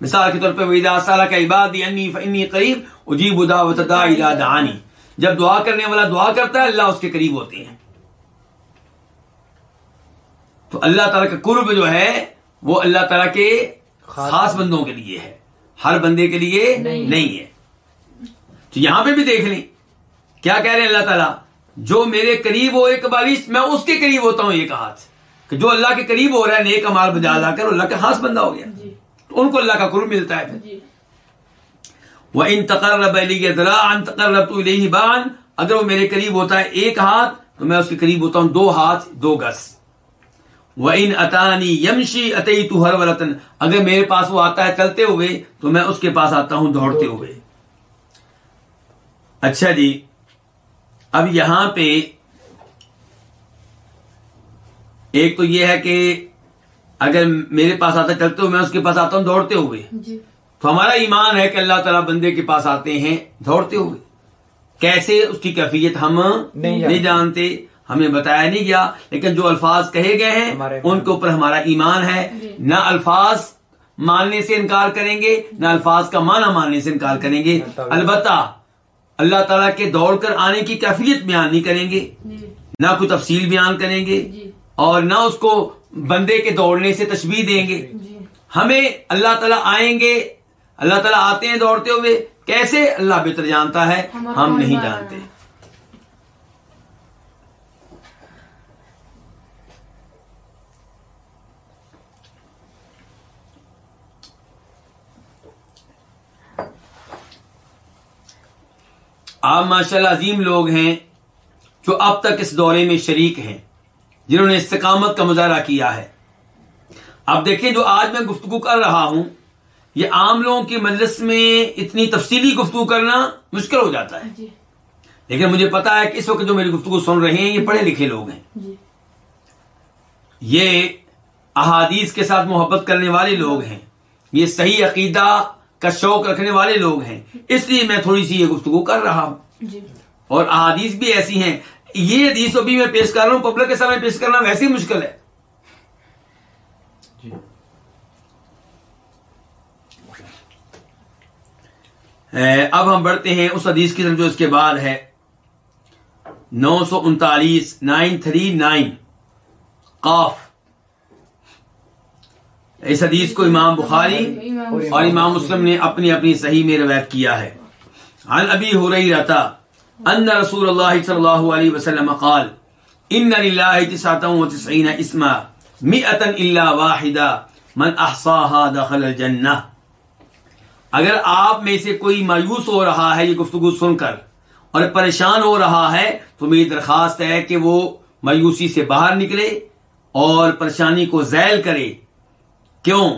مثال کے طور پہ ویدا سالہ کا عبادی انی فانی قریب اجیب دعوت الداعی اذا دعانی جب دعا کرنے والا دعا کرتا ہے اللہ اس کے قریب ہوتے ہیں۔ تو اللہ تعالیٰ کا قرب جو ہے وہ اللہ تعالیٰ کے خاص بندوں کے لیے ہے۔ ہر بندے کے لیے نہیں۔ ہے۔ تو یہاں پہ بھی دیکھ لیں۔ کیا کہہ رہے ہیں اللہ تعالیٰ؟ جو میرے قریب ہو ایک بارش میں اس کے قریب ہوتا ہوں ایک ہاتھ۔ کہ جو اللہ کے قریب ہو رہا ہے نیک امال بجا لا کر اللہ کا خاص بندہ ہو گیا۔ جی۔ تو ان کو اللہ کا قرب ملتا ہے پھر۔ جی۔ وہ ان تقرب ان تقرب بان اگر وہ میرے قریب ہوتا ہے ایک ہاتھ تو میں اس کے قریب ہوتا ہوں دو ہاتھ دو گز۔ ان اطانی یمشی عطی تو ہر ولطن اگر میرے پاس وہ آتا ہے چلتے ہوئے تو میں اس کے پاس آتا ہوں دوڑتے ہوئے۔ اچھا جی اب یہاں پہ ایک تو یہ ہے کہ اگر میرے پاس آتا ہے چلتے ہوئے میں اس کے پاس آتا ہوں دوڑتے ہوئے۔ جی۔ تو ہمارا ایمان ہے کہ اللہ تعالیٰ بندے کے پاس آتے ہیں دوڑتے ہوئے۔ کیسے اس کی کیفیت ہم نہیں نہیں جانتے؟ ہمیں بتایا نہیں گیا لیکن جو الفاظ کہے گئے ہیں ان کے اوپر ہمارا ایمان ہے۔ جی۔ نہ الفاظ ماننے سے انکار کریں گے نہ الفاظ کا معنی ماننے سے انکار کریں گے۔ البتہ اللہ تعالیٰ کے دوڑ کر آنے کی کیفیت بیان نہیں کریں گے جی۔ نہ کوئی تفصیل بیان کریں گے جی۔ اور نہ اس کو بندے کے دوڑنے سے تشبیح دیں گے۔ جی۔ ہمیں اللہ تعالیٰ آئیں گے اللہ تعالیٰ آتے ہیں دوڑتے ہوئے کیسے؟ اللہ بہتر جانتا ہے ہم نہیں جانتے۔ آپ ماشاء اللہ عظیم لوگ ہیں جو اب تک اس دورے میں شریک ہیں جنہوں نے استقامت کا مظاہرہ کیا ہے۔ اب دیکھیں جو آج میں گفتگو کر رہا ہوں یہ عام لوگوں کی مجلس میں اتنی تفصیلی گفتگو کرنا مشکل ہو جاتا ہے۔ جی۔ لیکن مجھے پتا ہے کہ اس وقت جو میری گفتگو سن رہے ہیں یہ پڑھے لکھے لوگ ہیں۔ جی۔ یہ احادیث کے ساتھ محبت کرنے والے لوگ ہیں۔ یہ صحیح عقیدہ کا شوق رکھنے والے لوگ ہیں۔ اس لیے میں تھوڑی سی یہ گفتگو کر رہا ہوں۔ جی۔ اور احادیث بھی ایسی ہیں۔ یہ حدیث ابھی میں پیش کر رہا ہوں پبلک کے سامنے پیش کرنا ویسے ہی مشکل ہے۔ جی۔ اے، اب ہم بڑھتے ہیں اس حدیث کی طرف جو اس کے بعد ہے۔ نو سو انتالیس نائن تھری نائن۔ قاف۔ اس حدیث کو امام بخاری اور امام مسلم نے اپنی اپنی صحیح میں روایت کیا ہے۔ عن ابی ہریرہ ان رسول اللہ صلی اللہ علیہ وسلم قال ان للہ تسعة وتسعین اسما مئتا الا واحدہ من احصاها دخل الجنہ۔ اگر آپ میں سے کوئی مایوس ہو رہا ہے یہ گفتگو سن کر اور پریشان ہو رہا ہے تو میری درخواست ہے کہ وہ مایوسی سے باہر نکلے اور پریشانی کو ذیل کرے۔ کیوں؟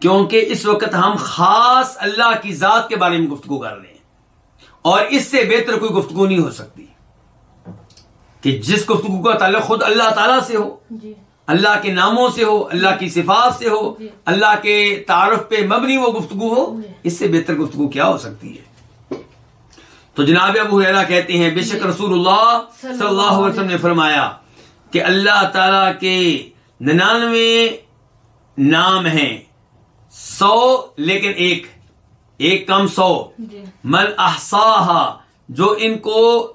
کیونکہ اس وقت ہم خاص اللہ کی ذات کے بارے میں گفتگو کر رہے ہیں۔ اور اس سے بہتر کوئی گفتگو نہیں ہو سکتی۔ کہ جس گفتگو کا تعلق خود اللہ تعالی سے ہو جی۔ اللہ کے ناموں سے ہو اللہ کی صفات سے ہو جی۔ اللہ کے تعارف پہ مبنی وہ گفتگو ہو جی۔ اس سے بہتر گفتگو کیا ہو سکتی ہے؟ تو جناب ابو حیرا کہتے ہیں بے شک رسول اللہ صلی اللہ علیہ وسلم نے فرمایا کہ اللہ تعالی کے ننانوے نام ہیں۔ سو لیکن ایک۔ ایک کم سو۔ جی۔ من احصاها جو ان کو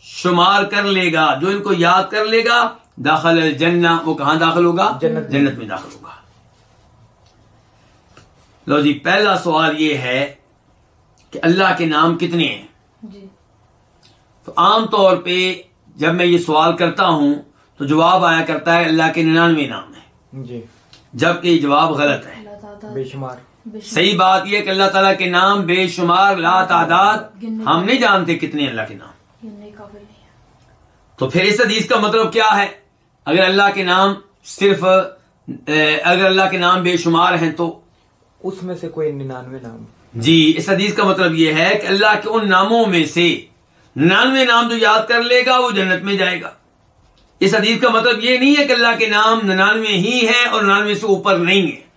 شمار کر لے گا جو ان کو یاد کر لے گا داخل الجنہ وہ کہاں داخل ہوگا؟ جنت میں۔ جنت میں داخل ہوگا۔ لو جی پہلا سوال یہ ہے کہ اللہ کے نام کتنے ہیں؟ جی۔ تو عام طور پہ جب میں یہ سوال کرتا ہوں تو جواب آیا کرتا ہے اللہ کے ننانوے نام ہیں۔ جی۔ جبکہ یہ جواب غلط ہے۔ اللہ تعالیٰ بے شمار۔ بے شمار۔ صحیح بات یہ کہ اللہ تعالیٰ کے نام بے شمار لا تعداد ہم نہیں جانتے کتنے اللہ کے نام۔ تو پھر اس حدیث کا مطلب کیا ہے؟ اگر اللہ کے نام صرف اگر اللہ کے نام بے شمار ہیں تو؟ اس میں سے کوئی ننانوے نام۔ جی اس حدیث کا مطلب یہ ہے کہ اللہ کے ان ناموں میں سے ننانوے نام جو یاد کر لے گا وہ جنت میں جائے گا۔ اس حدیث کا مطلب یہ نہیں ہے کہ اللہ کے نام ننانوے ہی ہیں اور ننانوے سے اوپر نہیں ہیں۔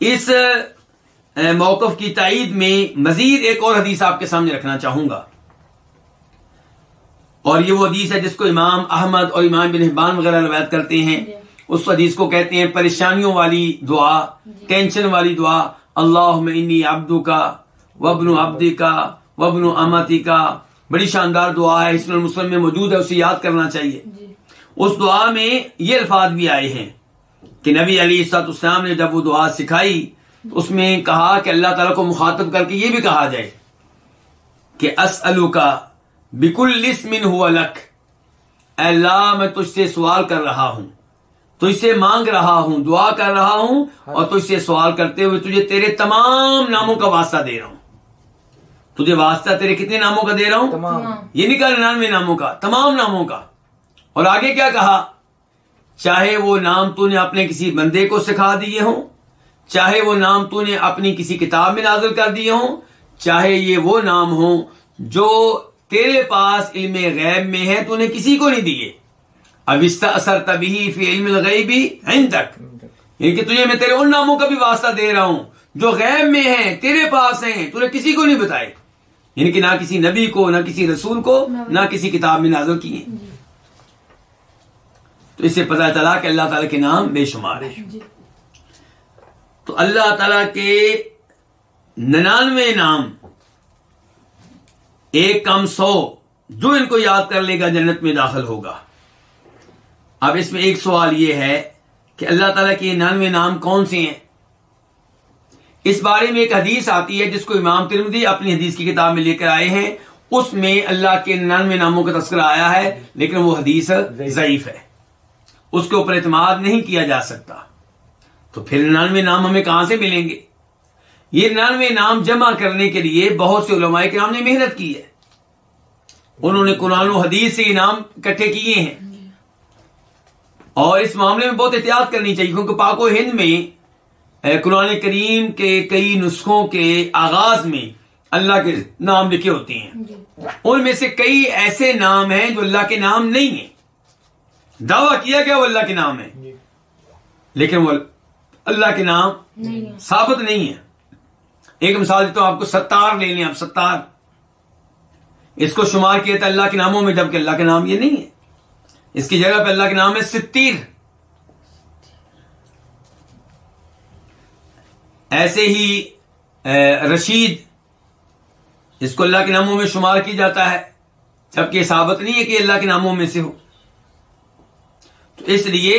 اس موقف کی تائید میں مزید ایک اور حدیث آپ کے سامنے رکھنا چاہوں گا۔ اور یہ وہ حدیث ہے جس کو امام احمد اور امام بن حبان وغیرہ روایت کرتے ہیں۔ جی۔ اس حدیث کو کہتے ہیں پریشانیوں والی دعا ٹینشن والی دعا اللہ انی عبدو کا وبن عبدی کا وبن امتی کا بڑی شاندار دعا ہے حسن المسلم میں موجود ہے اسے یاد کرنا چاہیے۔ جی۔ اس دعا میں یہ الفاظ بھی آئے ہیں کہ نبی علی سات اسلام نے جب وہ دعا سکھائی تو اس میں کہا کہ اللہ تعالیٰ کو مخاطب کر کے یہ بھی کہا جائے کہ اسلو کا بکل اسمن ہوا لکھ اے اللہ میں تجھ سے سوال کر رہا ہوں تجھ سے مانگ رہا ہوں دعا کر رہا ہوں اور تجھ سے سوال کرتے ہوئے تجھے تیرے تمام ناموں کا واسطہ دے رہا ہوں۔ تجھے واسطہ تیرے کتنے ناموں کا دے رہا ہوں؟ تمام۔ یہ نہیں کہا ننانوے ناموں کا تمام ناموں کا۔ اور آگے کیا کہا؟ چاہے وہ نام تو نے اپنے کسی بندے کو سکھا دیے ہوں چاہے وہ نام تو نے اپنی کسی کتاب میں نازل کر دیے ہوں چاہے یہ وہ نام ہوں جو تیرے پاس علم غیب میں ہے تو نے کسی کو نہیں دیے۔ اب اس اثر تبھی فی علم الغیبی عندک۔ تک یعنی کہ تجھے میں تیرے ان ناموں کا بھی واسطہ دے رہا ہوں جو غیب میں ہیں تیرے پاس ہیں تو نے کسی کو نہیں بتائے۔ یعنی کہ نہ کسی نبی کو نہ کسی رسول کو نہ کسی کتاب میں نازل کیے جی۔ تو اس سے پتہ چلا کہ اللہ تعالیٰ کے نام بے شمار ہیں۔ جی۔ تو اللہ تعالیٰ کے ننانوے نام ایک کم سو جو ان کو یاد کر لے گا جنت میں داخل ہوگا۔ اب اس میں ایک سوال یہ ہے کہ اللہ تعالیٰ کے ننانوے نام کون سے ہیں؟ اس بارے میں ایک حدیث آتی ہے جس کو امام ترمدی اپنی حدیث کی کتاب میں لے کر آئے ہیں۔ اس میں اللہ کے ننانوے ناموں کا تذکرہ آیا ہے، لیکن وہ حدیث ضعیف ہے۔ اس کے اوپر اعتماد نہیں کیا جا سکتا۔ تو پھر ننانوے نام ہمیں کہاں سے ملیں گے؟ یہ ننانوے نام جمع کرنے کے لیے بہت سے علماء کرام نے محنت کی ہے۔ انہوں نے قرآن و حدیث سے یہ نام اکٹھے کیے ہیں۔ اور اس معاملے میں بہت احتیاط کرنی چاہیے، کیونکہ پاک و ہند میں قرآن کریم کے کئی نسخوں کے آغاز میں اللہ کے نام لکھے ہوتے ہیں۔ جی۔ ان میں سے کئی ایسے نام ہیں جو اللہ کے نام نہیں ہیں۔ دعویٰ کیا گیا وہ اللہ کے نام ہے جی۔ لیکن وہ اللہ کے نام ثابت نہیں ہے ایک مثال دیتا ہوں آپ کو ستار لے لیں آپ ستار۔ اس کو شمار کیا تھا اللہ کے ناموں میں جبکہ اللہ کے نام یہ نہیں ہے۔ اس کی جگہ پہ اللہ کے نام ہے ستیر۔ ایسے ہی رشید، اس کو اللہ کے ناموں میں شمار کی جاتا ہے، جبکہ یہ ثابت نہیں ہے کہ اللہ کے ناموں میں سے ہو۔ تو اس لیے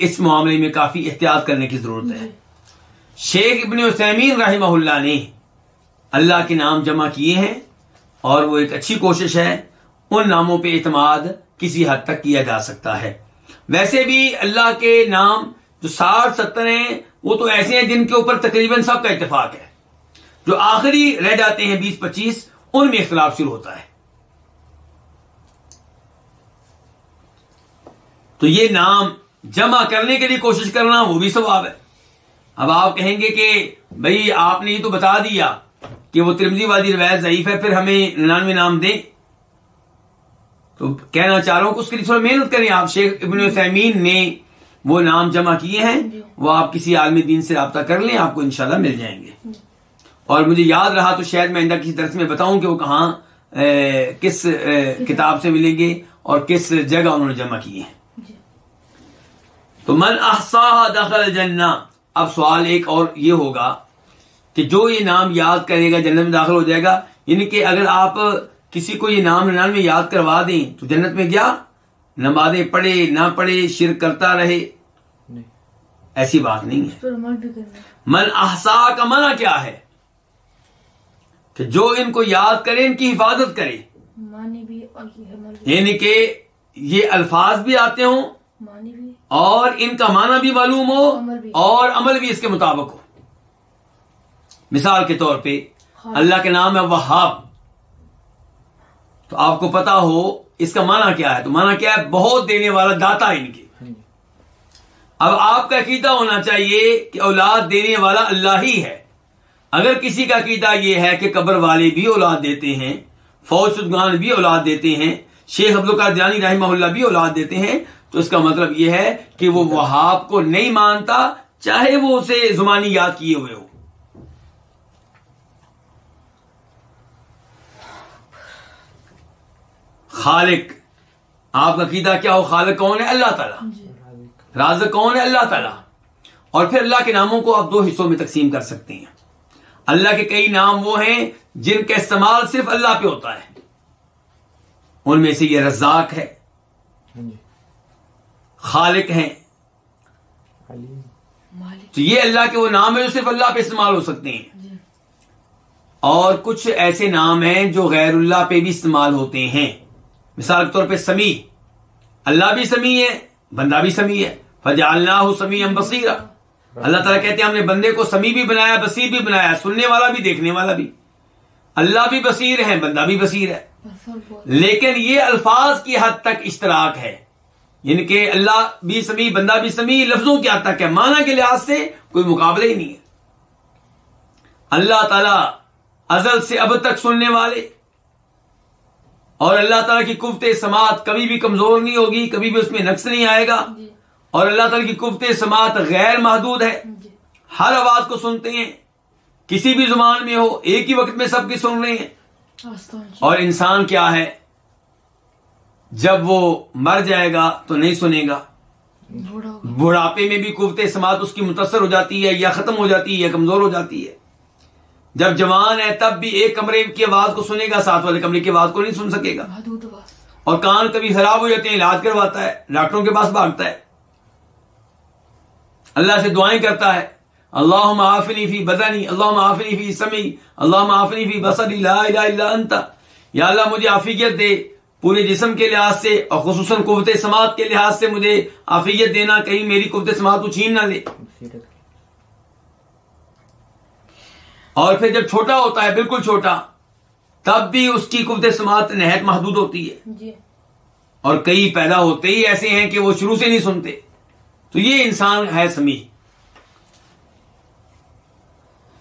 اس معاملے میں کافی احتیاط کرنے کی ضرورت ہے۔ شیخ ابن عثیمین رحمہ اللہ نے اللہ کے نام جمع کیے ہیں، اور وہ ایک اچھی کوشش ہے، ان ناموں پہ اعتماد کسی حد تک کیا جا سکتا ہے۔ ویسے بھی اللہ کے نام جو ساٹھ ستر ہیں وہ تو ایسے ہیں جن کے اوپر تقریباً سب کا اتفاق ہے۔ جو آخری رہ جاتے ہیں بیس پچیس، ان میں اختلاف شروع ہوتا ہے۔ تو یہ نام جمع کرنے کے لیے کوشش کرنا وہ بھی ثواب ہے۔ اب آپ کہیں گے کہ بھئی آپ نے یہ تو بتا دیا کہ وہ ترمزی والی روایت ضعیف ہے، پھر ہمیں ننانوے نام دیں۔ تو کہنا چاہ رہا ہوں کہ اس کے لیے تھوڑا محنت کریں۔ آپ شیخ ابن عثیمین نے وہ نام جمع کیے ہیں، وہ آپ کسی عالم دین سے رابطہ کر لیں، آپ کو انشاءاللہ مل جائیں گے۔ اور مجھے یاد رہا تو شاید میں آئندہ کسی درس میں بتاؤں کہ وہ کہاں کس کتاب سے ملیں گے اور کس جگہ انہوں نے جمع کیے ہیں۔ تو من احسا دخل جنہ اب سوال ایک اور یہ ہوگا کہ جو یہ نام یاد کرے گا، جنت میں داخل ہو جائے گا یعنی کہ اگر آپ کسی کو یہ نام ننانوے یاد کروا دیں تو جنت میں گیا نمازیں پڑھے نہ پڑھے شرک کرتا رہے۔ نہیں۔ ایسی بات نہیں ہے۔ اس پر عمل بھی کرنا۔ من احسا کا منع کیا ہے؟ کہ جو ان کو یاد کرے ان کی حفاظت کرے۔ معنی بھی اور یہ عمل بھی۔ یعنی کہ یہ الفاظ بھی آتے ہوں۔ معنی بھی۔ اور ان کا معنی بھی معلوم ہو۔ اور عمل بھی۔ اس کے مطابق ہو۔ مثال کے طور پہ۔ اللہ کے نام ہے وہاب۔ تو آپ کو پتا ہو اس کا معنی کیا ہے؟ تو معنی کیا ہے بہت دینے والا داتا ان کے۔ ہاں جی۔ اب آپ کا عقیدہ ہونا چاہیے کہ اولاد دینے والا اللہ ہی ہے۔ اگر کسی کا عقیدہ یہ ہے کہ قبر والے بھی اولاد دیتے ہیں فوج شدگان بھی اولاد دیتے ہیں شیخ عبد القادر جانی رحمہ اللہ بھی اولاد دیتے ہیں تو اس کا مطلب یہ ہے کہ وہ وہاب کو نہیں مانتا چاہے وہ اسے زمانی یاد کیے ہوئے ہو۔ خالق آپ کا عقیدہ کیا ہو؟ خالق کون ہے؟ اللہ تعالیٰ۔ جی۔ رازق کون ہے؟ اللہ تعالیٰ۔ اور پھر اللہ کے ناموں کو آپ دو حصوں میں تقسیم کر سکتے ہیں۔ اللہ کے کئی نام وہ ہیں جن کا استعمال صرف اللہ پہ ہوتا ہے۔ ان میں سے یہ رزاق ہے۔ ہاں جی۔ خالق ہیں۔ تو یہ اللہ کے وہ نام ہے جو صرف اللہ پہ استعمال ہو سکتے ہیں۔ جی۔ اور کچھ ایسے نام ہیں جو غیر اللہ پہ بھی استعمال ہوتے ہیں۔ مثال کے طور پہ سمیع۔ اللہ بھی سمیع ہے، بندہ بھی سمیع ہے۔ فجا اللہ سمیع بصیرہ اللہ تعالیٰ کہتے ہیں ہم نے بندے کو سمیع بھی بنایا، بصیر بھی بنایا، سننے والا بھی، دیکھنے والا بھی۔ اللہ بھی بصیر ہے، بندہ بھی بصیر ہے۔ لیکن یہ الفاظ کی حد تک اشتراک ہے۔ یعنی کہ اللہ بھی سمیع، بندہ بھی سمیع، لفظوں کی حد تک ہے۔ معنی کے لحاظ سے کوئی مقابلہ ہی نہیں ہے۔ اللہ تعالی ازل سے اب تک سننے والے اور اللہ تعالیٰ کی قوت سماعت کبھی بھی کمزور نہیں ہوگی کبھی بھی اس میں نقص نہیں آئے گا۔ جی۔ اور اللہ تعالیٰ کی قوت سماعت غیر محدود ہے۔ جی۔ ہر آواز کو سنتے ہیں۔ کسی بھی زبان میں ہو ایک ہی وقت میں سب کی سن رہے ہیں۔ جی۔ اور انسان کیا ہے؟ جب وہ مر جائے گا تو نہیں سنے گا۔ بڑھاپے میں بھی قوت سماعت اس کی متاثر ہو جاتی ہے یا ختم ہو جاتی ہے یا کمزور ہو جاتی ہے۔ جب جوان ہے تب بھی ایک کمرے کی آواز کو سنے گا ساتھ والے کمرے کی آواز کو نہیں سن سکے گا۔ اور کان کبھی خراب ہو جاتے ہیں علاج کرواتا ہے ڈاکٹروں کے پاس بھاگتا ہے۔ اللہ سے دعائیں کرتا ہے۔ اللہ معافنی فی بدنی اللہ معافنی فی سمی اللہ معافنی فی بصری لا الہ الا انت۔ یا اللہ مجھے عافیت دے پورے جسم کے لحاظ سے اور خصوصاً قوت سماعت کے لحاظ سے مجھے عافیت دینا کہیں میری قوت سماعت کو چھین نہ لے۔ اور پھر جب چھوٹا ہوتا ہے بالکل چھوٹا تب بھی اس کی قوت سماعت نہایت محدود ہوتی ہے۔ جی۔ اور کئی پیدا ہوتے ہی ایسے ہیں کہ وہ شروع سے نہیں سنتے۔ تو یہ انسان ہے سمیع۔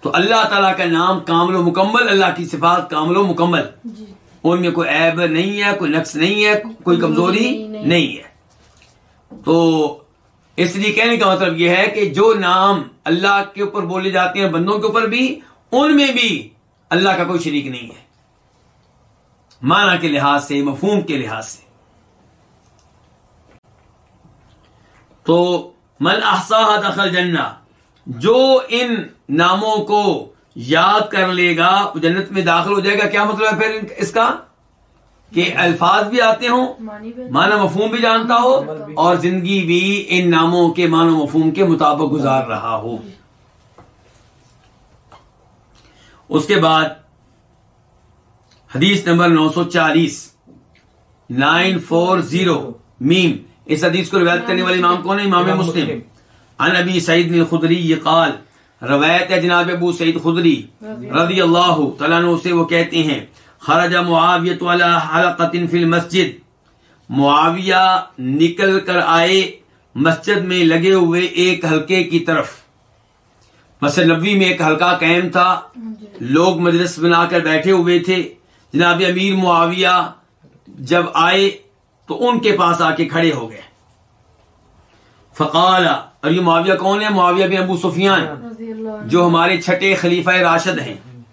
تو اللہ تعالیٰ کا نام کامل و مکمل اللہ کی صفات کامل و مکمل۔ جی۔ ان میں کوئی عیب نہیں ہے کوئی نقص نہیں ہے کوئی کمزوری نہیں، ہے۔ تو اس لیے کہنے کا مطلب یہ ہے کہ جو نام اللہ کے اوپر بولے جاتے ہیں بندوں کے اوپر بھی ان میں بھی اللہ کا کوئی شریک نہیں ہے۔ معنی کے لحاظ سے مفہوم کے لحاظ سے۔ تو من احساہ دخل جنہ جو ان ناموں کو یاد کر لے گا وہ جنت میں داخل ہو جائے گا۔ کیا مطلب ہے پھر اس کا؟ کہ الفاظ بھی آتے ہوں معنی مفہوم بھی جانتا ہو اور زندگی بھی ان ناموں کے معنی مفہوم کے مطابق گزار رہا ہو۔ اس کے بعد حدیث نمبر نو سو چالیس نائن فور زیرو میم۔ اس حدیث کو روایت کرنے والے امام کون ہے امام مسلم۔ عن ابی سعید الخدری یہ قال روایت ہے جناب ابو سعید خدری رضی اللہ۔ تعالیٰ عنہ سے وہ کہتے ہیں خرج معاویت علی حلقت فی المسجد۔ معاویہ نکل کر آئے مسجد میں لگے ہوئے ایک حلقے کی طرف۔ مسجد نبوی میں ایک حلقہ قائم تھا۔ لوگ مجلس بنا کر بیٹھے ہوئے تھے۔ جناب امیر معاویہ جب آئے تو ان کے پاس آ کے کھڑے ہو گئے۔ فقال اور یہ معاویہ کون ہے؟ معاویہ بن ابو سفیان اللہ جو ہمارے چھٹے خلیفہ راشد ہیں۔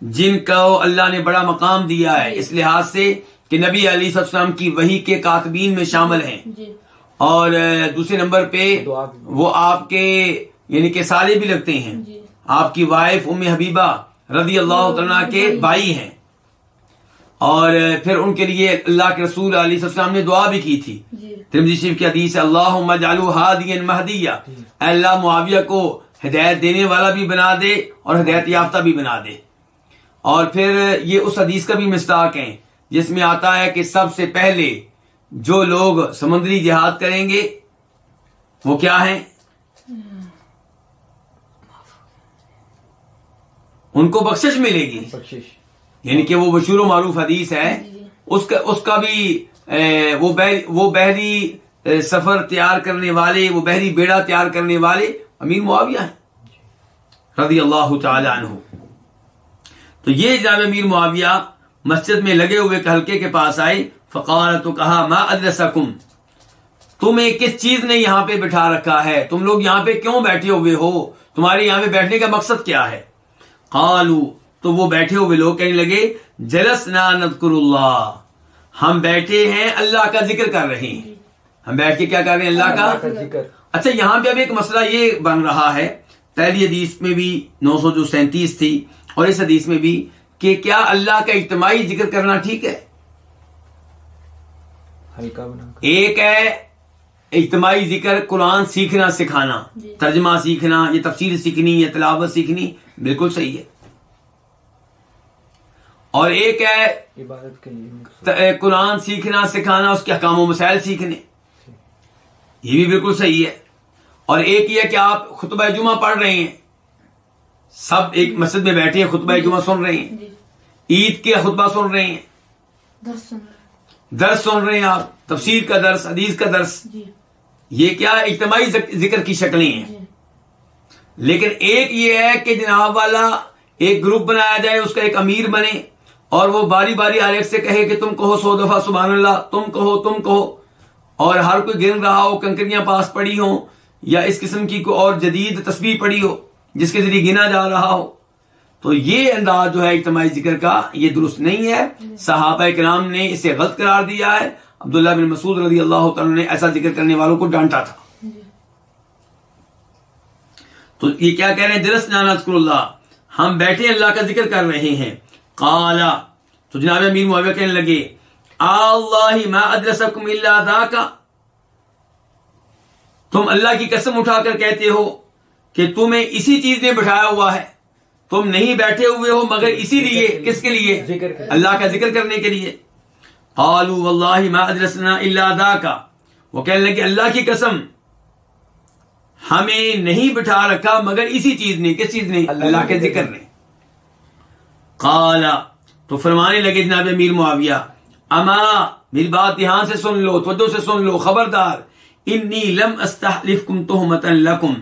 جن کو اللہ نے بڑا مقام دیا ہے۔ اس لحاظ سے کہ نبی علی السلام کی وہی کے کاتبین میں شامل ہیں۔ جی۔ اور دوسرے نمبر پہ بھی۔ وہ آپ کے یعنی کہ سالے بھی لگتے ہیں۔ جی۔ آپ کی وائف ام حبیبہ رضی اللہ تعالیٰ کے بھائی ہیں۔ اور پھر ان کے لیے اللہ کے رسول علیہ السلام نے دعا بھی کی تھی۔ جی۔ ترمذی شریف کی حدیث ہادیا مہدیا اے اللہ معاویہ کو ہدایت دینے والا بھی بنا دے اور ہدایت یافتہ بھی بنا دے۔ اور پھر یہ اس حدیث کا بھی مستاق ہے جس میں آتا ہے کہ سب سے پہلے جو لوگ سمندری جہاد کریں گے وہ کیا ہیں؟ ان کو بخشش ملے گی۔ بخشش۔ یعنی کہ وہ مشہور و معروف حدیث ہے۔ اس کا اس کا بھی وہ بحری وہ بحری سفر تیار کرنے والے وہ بحری بیڑا تیار کرنے والے امیر معاویہ ہیں۔ رضی اللہ تعالی عنہ۔ تو یہ جناب امیر معاویہ مسجد میں لگے ہوئے حلقے کے پاس آئے۔ فقال تو کہا ما ادرسکم؟ تمہیں کس چیز نے یہاں پہ بٹھا رکھا ہے؟ تم لوگ یہاں پہ کیوں بیٹھے ہوئے ہو؟ تمہارے یہاں پہ بیٹھنے کا مقصد کیا ہے؟ قالو تو وہ بیٹھے ہوئے لوگ کہنے لگے جلسنا نذکر اللہ۔ ہم بیٹھے ہیں اللہ کا ذکر کر رہے ہیں۔ ہم بیٹھ کے کیا کر رہے ہیں اللہ کا؟ ذکر۔ اچھا یہاں پہ اب ایک مسئلہ یہ بن رہا ہے۔ پہلی حدیث میں بھی نو سو جو سینتیس تھی اور اس حدیث میں بھی کہ کیا اللہ کا اجتماعی ذکر کرنا ٹھیک ہے؟ ایک ہے اجتماعی ذکر قرآن سیکھنا سکھانا جی۔ ترجمہ سیکھنا یہ تفسیر سیکھنی یہ تلاوت سیکھنی بالکل صحیح ہے۔ اور ایک ہے عبادت کے قرآن سیکھنا سکھانا اس کے احکام و مسائل سیکھنے۔ یہ بھی بالکل صحیح ہے۔ اور ایک یہ کہ آپ خطبہ جمعہ پڑھ رہے ہیں۔ سب ایک مسجد میں بیٹھے ہیں خطبہ جمعہ سن رہے ہیں۔ جی۔ عید کے خطبہ سن رہے ہیں۔ درس سن رہا درس سن رہے ہیں آپ۔ تفسیر کا درس حدیث کا درس۔ جی۔ یہ کیا اجتماعی ذک- ذکر کی شکلیں ہیں؟ جی۔ لیکن ایک یہ ہے کہ جناب والا ایک گروپ بنایا جائے اس کا ایک امیر بنے اور وہ باری باری ہر ایک سے کہے کہ تم کہو سو دفعہ سبحان اللہ تم کہو تم کہو۔ اور ہر کوئی گن رہا ہو کنکریاں پاس پڑی ہوں یا اس قسم کی کوئی اور جدید تصویر پڑی ہو جس کے ذریعے گنا جا رہا ہو۔ تو یہ انداز جو ہے اجتماعی ذکر کا یہ درست نہیں ہے۔ صحابہ کرام نے اسے غلط قرار دیا ہے۔ عبداللہ بن مسعود رضی اللہ تعالیٰ نے ایسا ذکر کرنے والوں کو ڈانٹا تھا۔ تو یہ کیا کہہ رہے ہیں؟ درس نانذکر اللہ ہم بیٹھے اللہ کا ذکر کر رہے ہیں۔ قالا تو جناب امیر معاویہ کہنے لگے اللہ ما ادرسکم الا ذاکا۔ تم اللہ کی قسم اٹھا کر کہتے ہو کہ تمہیں اسی چیز نے بٹھایا ہوا ہے۔ تم نہیں بیٹھے ہوئے ہو مگر اسی لیے کس کے لیے۔ اللہ کا ذکر کرنے کے لیے۔ قالوا واللہ ما ادرسنا الا ذاکا. وہ کہنے لگے اللہ کی قسم ہمیں نہیں بٹھا رکھا مگر اسی چیز نے کس چیز نے؟ اللہ اللہ کے ذکر نے۔ قالا تو فرمانے لگے جناب امیر معاویہ اما میری بات یہاں سے سن لو توجہ سے سن لو خبردار انی لم استحلفکم تہمتا لکم۔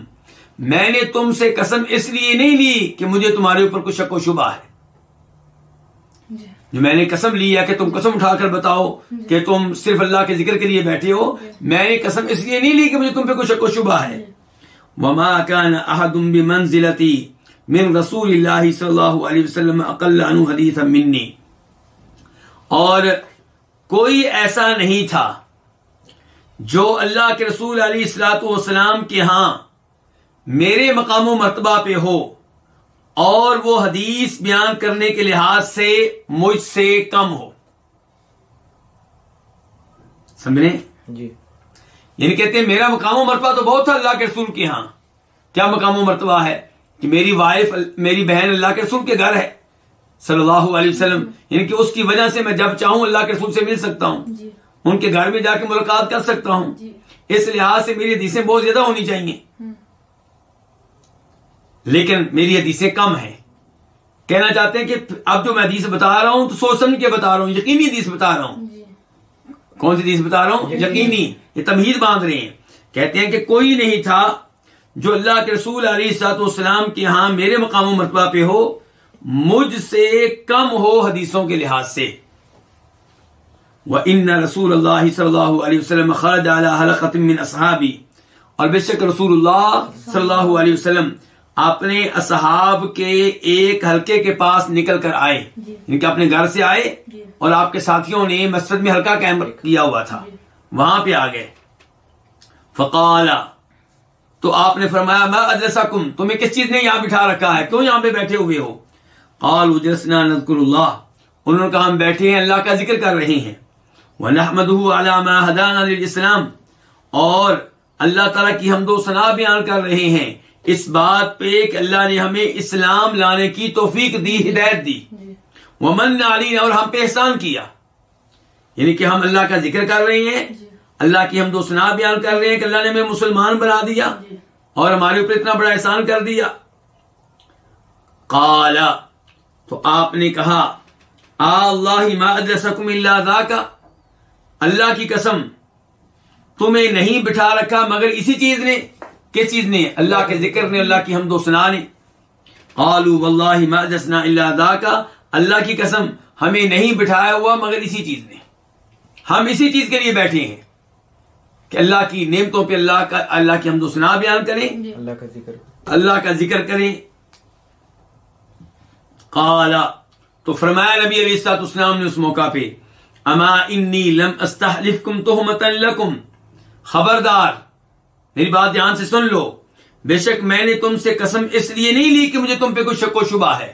میں نے تم سے قسم اس لیے نہیں لی کہ مجھے تمہارے اوپر کچھ شک و شبہ ہے۔ میں نے قسم لی ہے کہ تم قسم اٹھا کر بتاؤ کہ تم صرف اللہ کے ذکر کے لیے بیٹھے ہو۔ میں نے قسم اس لیے نہیں لی کہ مجھے تم پہ کچھ شک و شبہ ہے۔ وما كان احد بمنزلتي من رسول اللہ صلی اللہ علیہ وسلم اقل عنہ حدیثا منی اور کوئی ایسا نہیں تھا جو اللہ کے رسول علیہ السلاۃ والسلام کے ہاں میرے مقام و مرتبہ پہ ہو۔ اور وہ حدیث بیان کرنے کے لحاظ سے مجھ سے کم ہو۔ سمجھے جی۔ یعنی کہتے ہیں میرا مقام و مرتبہ تو بہت تھا اللہ کے رسول کے ہاں۔ کیا مقام و مرتبہ ہے؟ کہ میری وائف میری بہن اللہ کے رسول کے گھر ہے۔ صلی اللہ علیہ وسلم۔ یعنی کہ اس کی وجہ سے میں جب چاہوں اللہ کے رسول سے مل سکتا ہوں۔ جی۔ ان کے گھر میں جا کے ملاقات کر سکتا ہوں۔ جی۔ اس لحاظ سے میری حدیثیں بہت زیادہ ہونی چاہیے۔ لیکن میری حدیثیں کم ہیں۔ کہنا چاہتے ہیں کہ اب جو میں حدیث بتا رہا ہوں تو سوچ سمجھ کے بتا رہا ہوں یقینی حدیث بتا رہا ہوں۔ جی۔ کون سی حدیث بتا رہا ہوں؟ یقینی۔ یہ تمہید باندھ رہے ہیں۔ کہتے ہیں کہ کوئی نہیں تھا جو اللہ کے رسول علیہ سات والسلام کے ہاں میرے مقام و مرتبہ پہ ہو مجھ سے کم ہو حدیثوں کے لحاظ سے۔ وہ ان رسول اللہ صلی اللہ علیہ وسلم خرج علی حلقۃ من اصحابی اور بے شک رسول اللہ صلی اللہ علیہ وسلم اپنے اصحاب کے ایک حلقے کے پاس نکل کر آئے۔ جی۔ ان کے اپنے گھر سے آئے جی۔ اور آپ کے ساتھیوں نے مسجد میں ہلکا قائم کیا ہوا تھا۔ جی۔ وہاں پہ آ گئے۔ فقال تو آپ نے فرمایا میں ادرسکم؟ تمہیں کس چیز نے یہاں بٹھا رکھا ہے؟ کیوں یہاں پہ بیٹھے ہوئے ہو؟ قالوا جلسنا نذکر اللہ۔ انہوں نے کہا ہم بیٹھے ہیں اللہ کا ذکر کر رہے ہیں۔ وَنَحْمَدُهُ عَلَى مَا هَدَانَا لِلْإِسْلَامِ اور اللہ تعالیٰ کی حمد و ثنا بیان کر رہے ہیں۔ اس بات پہ کہ اللہ نے ہمیں اسلام لانے کی توفیق دی ہدایت دی۔ جی۔ ومن علینا اور ہم پہ احسان کیا۔ یعنی کہ ہم اللہ کا ذکر کر رہے ہیں جی۔ اللہ کی حمد و ثنا بیان کر رہے ہیں کہ اللہ نے ہمیں مسلمان بنا دیا جی۔ اور ہمارے اوپر اتنا بڑا احسان کر دیا۔ قالا تو آپ نے کہا اللہ ما ادرسکم الا ذاکا اللہ کی قسم تمہیں نہیں بٹھا رکھا مگر اسی چیز نے کس چیز نے اللہ کے ذکر نے اللہ کی حمد و ثنا نے قالوا واللہ ما ادرسنا الا ذاکا۔ اللہ کی قسم ہمیں نہیں بٹھایا ہوا مگر اسی چیز نے ہم اسی چیز کے لیے بیٹھے ہیں کہ اللہ کی نعمتوں پہ اللہ کا اللہ کی حمد و ثنا بیان کریں۔ جی۔ اللہ کا ذکر۔ اللہ کا ذکر کریں۔ قالا تو فرمایا نبی علیہ السلاط اسلام نے اس موقع پہ اما انی لم استحلفکم تہمتا لکم۔ خبردار میری بات دھیان سے سن لو۔ بے شک میں نے تم سے قسم اس لیے نہیں لی کہ مجھے تم پہ کوئی شک و شبہ ہے۔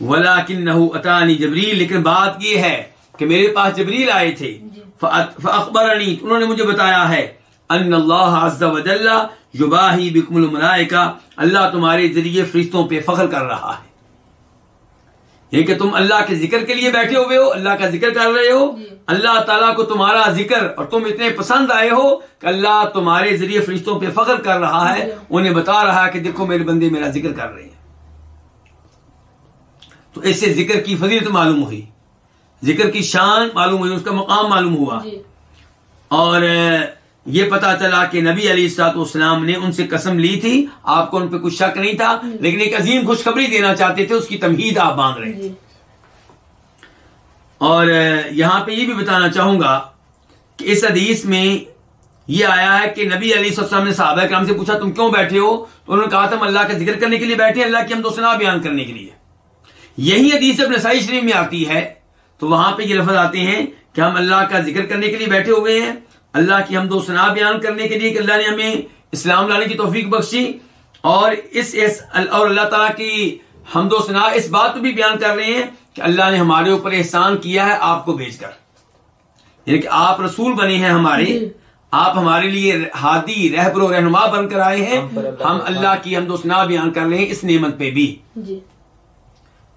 ولیکنہ اتانی جبریل لیکن بات یہ ہے کہ میرے پاس جبریل آئے تھے۔ جی۔ فاخبرنی انہوں نے مجھے بتایا ہے۔ ان اللہ عز و جل یباہی بکم الملائکہ اللہ تمہارے ذریعے فرشتوں پہ فخر کر رہا ہے۔ یہ کہ تم اللہ کے ذکر کے لیے بیٹھے ہوئے ہو اللہ کا ذکر کر رہے ہو۔ اللہ تعالیٰ کو تمہارا ذکر اور تم اتنے پسند آئے ہو کہ اللہ تمہارے ذریعے فرشتوں پہ فخر کر رہا ہے۔ انہیں بتا رہا ہے کہ دیکھو میرے بندے میرا ذکر کر رہے ہیں تو اس سے ذکر کی فضیلت معلوم ہوئی ذکر کی شان معلوم ہوئی اس کا مقام معلوم ہوا جی اور یہ پتا چلا کہ نبی علی السلاط اسلام نے ان سے قسم لی تھی۔ آپ کو ان پہ کچھ شک نہیں تھا، لیکن ایک عظیم خوشخبری دینا چاہتے تھے، اس کی تمہید آپ باندھ رہے تھے اور یہاں پہ یہ بھی بتانا چاہوں گا کہ اس حدیث میں یہ آیا ہے کہ نبی علی السلام نے صحابہ کرام سے پوچھا، تم کیوں بیٹھے ہو؟ تو انہوں نے کہا تھا ہم اللہ کا ذکر کرنے کے لیے بیٹھے ہیں، اللہ کی ہم دو سنا بیان کرنے کے لیے۔ یہی حدیث ابن سائی شریف میں آتی ہے۔ تو وہاں پہ یہ لفظ آتے ہیں کہ ہم اللہ کا ذکر کرنے کے لیے بیٹھے ہوئے ہیں۔ اللہ کی ہم دو سنا بیان کرنے کے لیے کہ اللہ نے ہمیں اسلام لانے کی توفیق بخشی اور اس اس اور اللہ تعالیٰ کی ہم دو سنا اس بات کو بھی بیان کر رہے ہیں کہ اللہ نے ہمارے اوپر احسان کیا ہے آپ کو بھیج کر۔ یعنی کہ آپ رسول بنے ہیں ہمارے جی۔ آپ ہمارے لیے ہادی رہبر و رہنما بن کر آئے ہیں۔ ہم اللہ کی ہم دو سنا بیان کر رہے ہیں اس نعمت پہ بھی۔ جی۔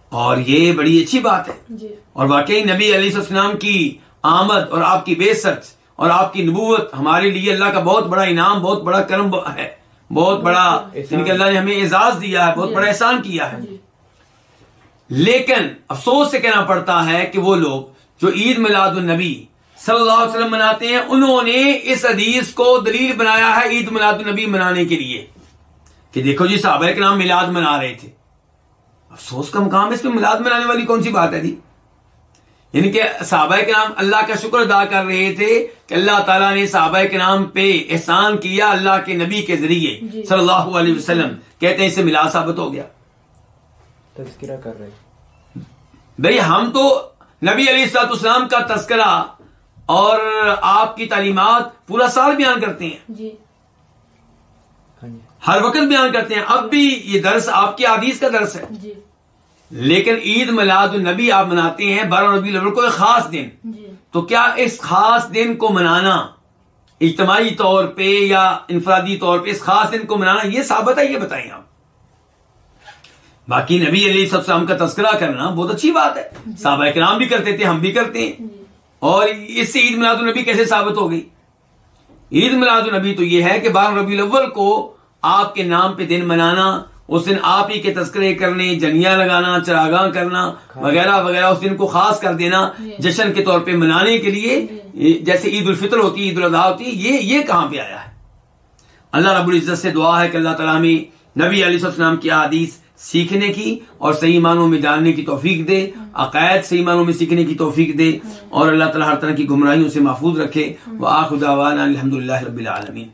اور یہ بڑی اچھی بات ہے۔ جی۔ اور واقعی نبی علیہ السلام کی آمد اور آپ کی بے سچ اور آپ کی نبوت ہمارے لیے اللہ کا بہت بڑا انعام بہت بڑا کرم ہے۔ بہت بڑا احسان۔ یعنی کہ اللہ نے ہمیں اعزاز دیا ہے بہت بڑا احسان کیا ہے۔ جی۔ لیکن افسوس سے کہنا پڑتا ہے کہ وہ لوگ جو عید میلاد النبی صلی اللہ علیہ وسلم مناتے ہیں انہوں نے اس حدیث کو دلیل بنایا ہے عید میلاد النبی منانے کے لیے۔ کہ دیکھو جی صحابہ کے نام میلاد منا رہے تھے۔ افسوس کا مقام ہے اس میں میلاد منانے والی کون سی بات ہے جی؟ یعنی کہ صحابہ کے نام اللہ کا شکر ادا کر رہے تھے کہ اللہ تعالیٰ نے صحابہ کے نام پہ احسان کیا اللہ کے نبی کے ذریعے جی۔ صلی اللہ علیہ وسلم۔ کہتے ہیں اس سے میلاد ثابت ہو گیا۔ تذکرہ کر رہے۔ بھئی ہم تو نبی علیہ السلاط اسلام کا تذکرہ اور آپ کی تعلیمات پورا سال بیان کرتے ہیں۔ جی۔ ہاں جی۔ ہر وقت بیان کرتے ہیں۔ اب بھی یہ درس آپ کی حدیث کا درس ہے۔ جی۔ لیکن عید میلاد النبی آپ مناتے ہیں بارہ ربی الاول کو ایک خاص دن۔ جی۔ تو کیا اس خاص دن کو منانا اجتماعی طور پہ یا انفرادی طور پہ اس خاص دن کو منانا یہ ثابت ہے یہ بتائیں آپ۔ باقی نبی علیہ السلام کا تذکرہ کرنا بہت اچھی بات ہے۔ صحابہ کرام بھی کرتے تھے ہم بھی کرتے ہیں۔ جی۔ اور اس سے عید میلاد النبی کیسے ثابت ہو گئی؟ عید میلاد النبی تو یہ ہے کہ بارہ ربی الاول کو آپ کے نام پہ دن منانا اس دن آپ ہی کے تذکرے کرنے جنیاں لگانا چراگاہ کرنا وغیرہ وغیرہ اس دن کو خاص کر دینا جشن کے طور پہ منانے کے لیے یہ جیسے عید الفطر ہوتی ہے عید الاضحیٰ ہوتی ہے یہ یہ کہاں پہ آیا ہے؟ اللہ رب العزت سے دعا ہے کہ اللہ تعالیٰ میں نبی علیہ السلام کی حدیث سیکھنے کی اور صحیح معنوں میں جاننے کی توفیق دے عقائد صحیح معنوں میں سیکھنے کی توفیق دے اور اللہ تعالیٰ ہر طرح کی گمراہیوں سے محفوظ رکھے۔ وہ آخ الحمد للہ رب العالمین۔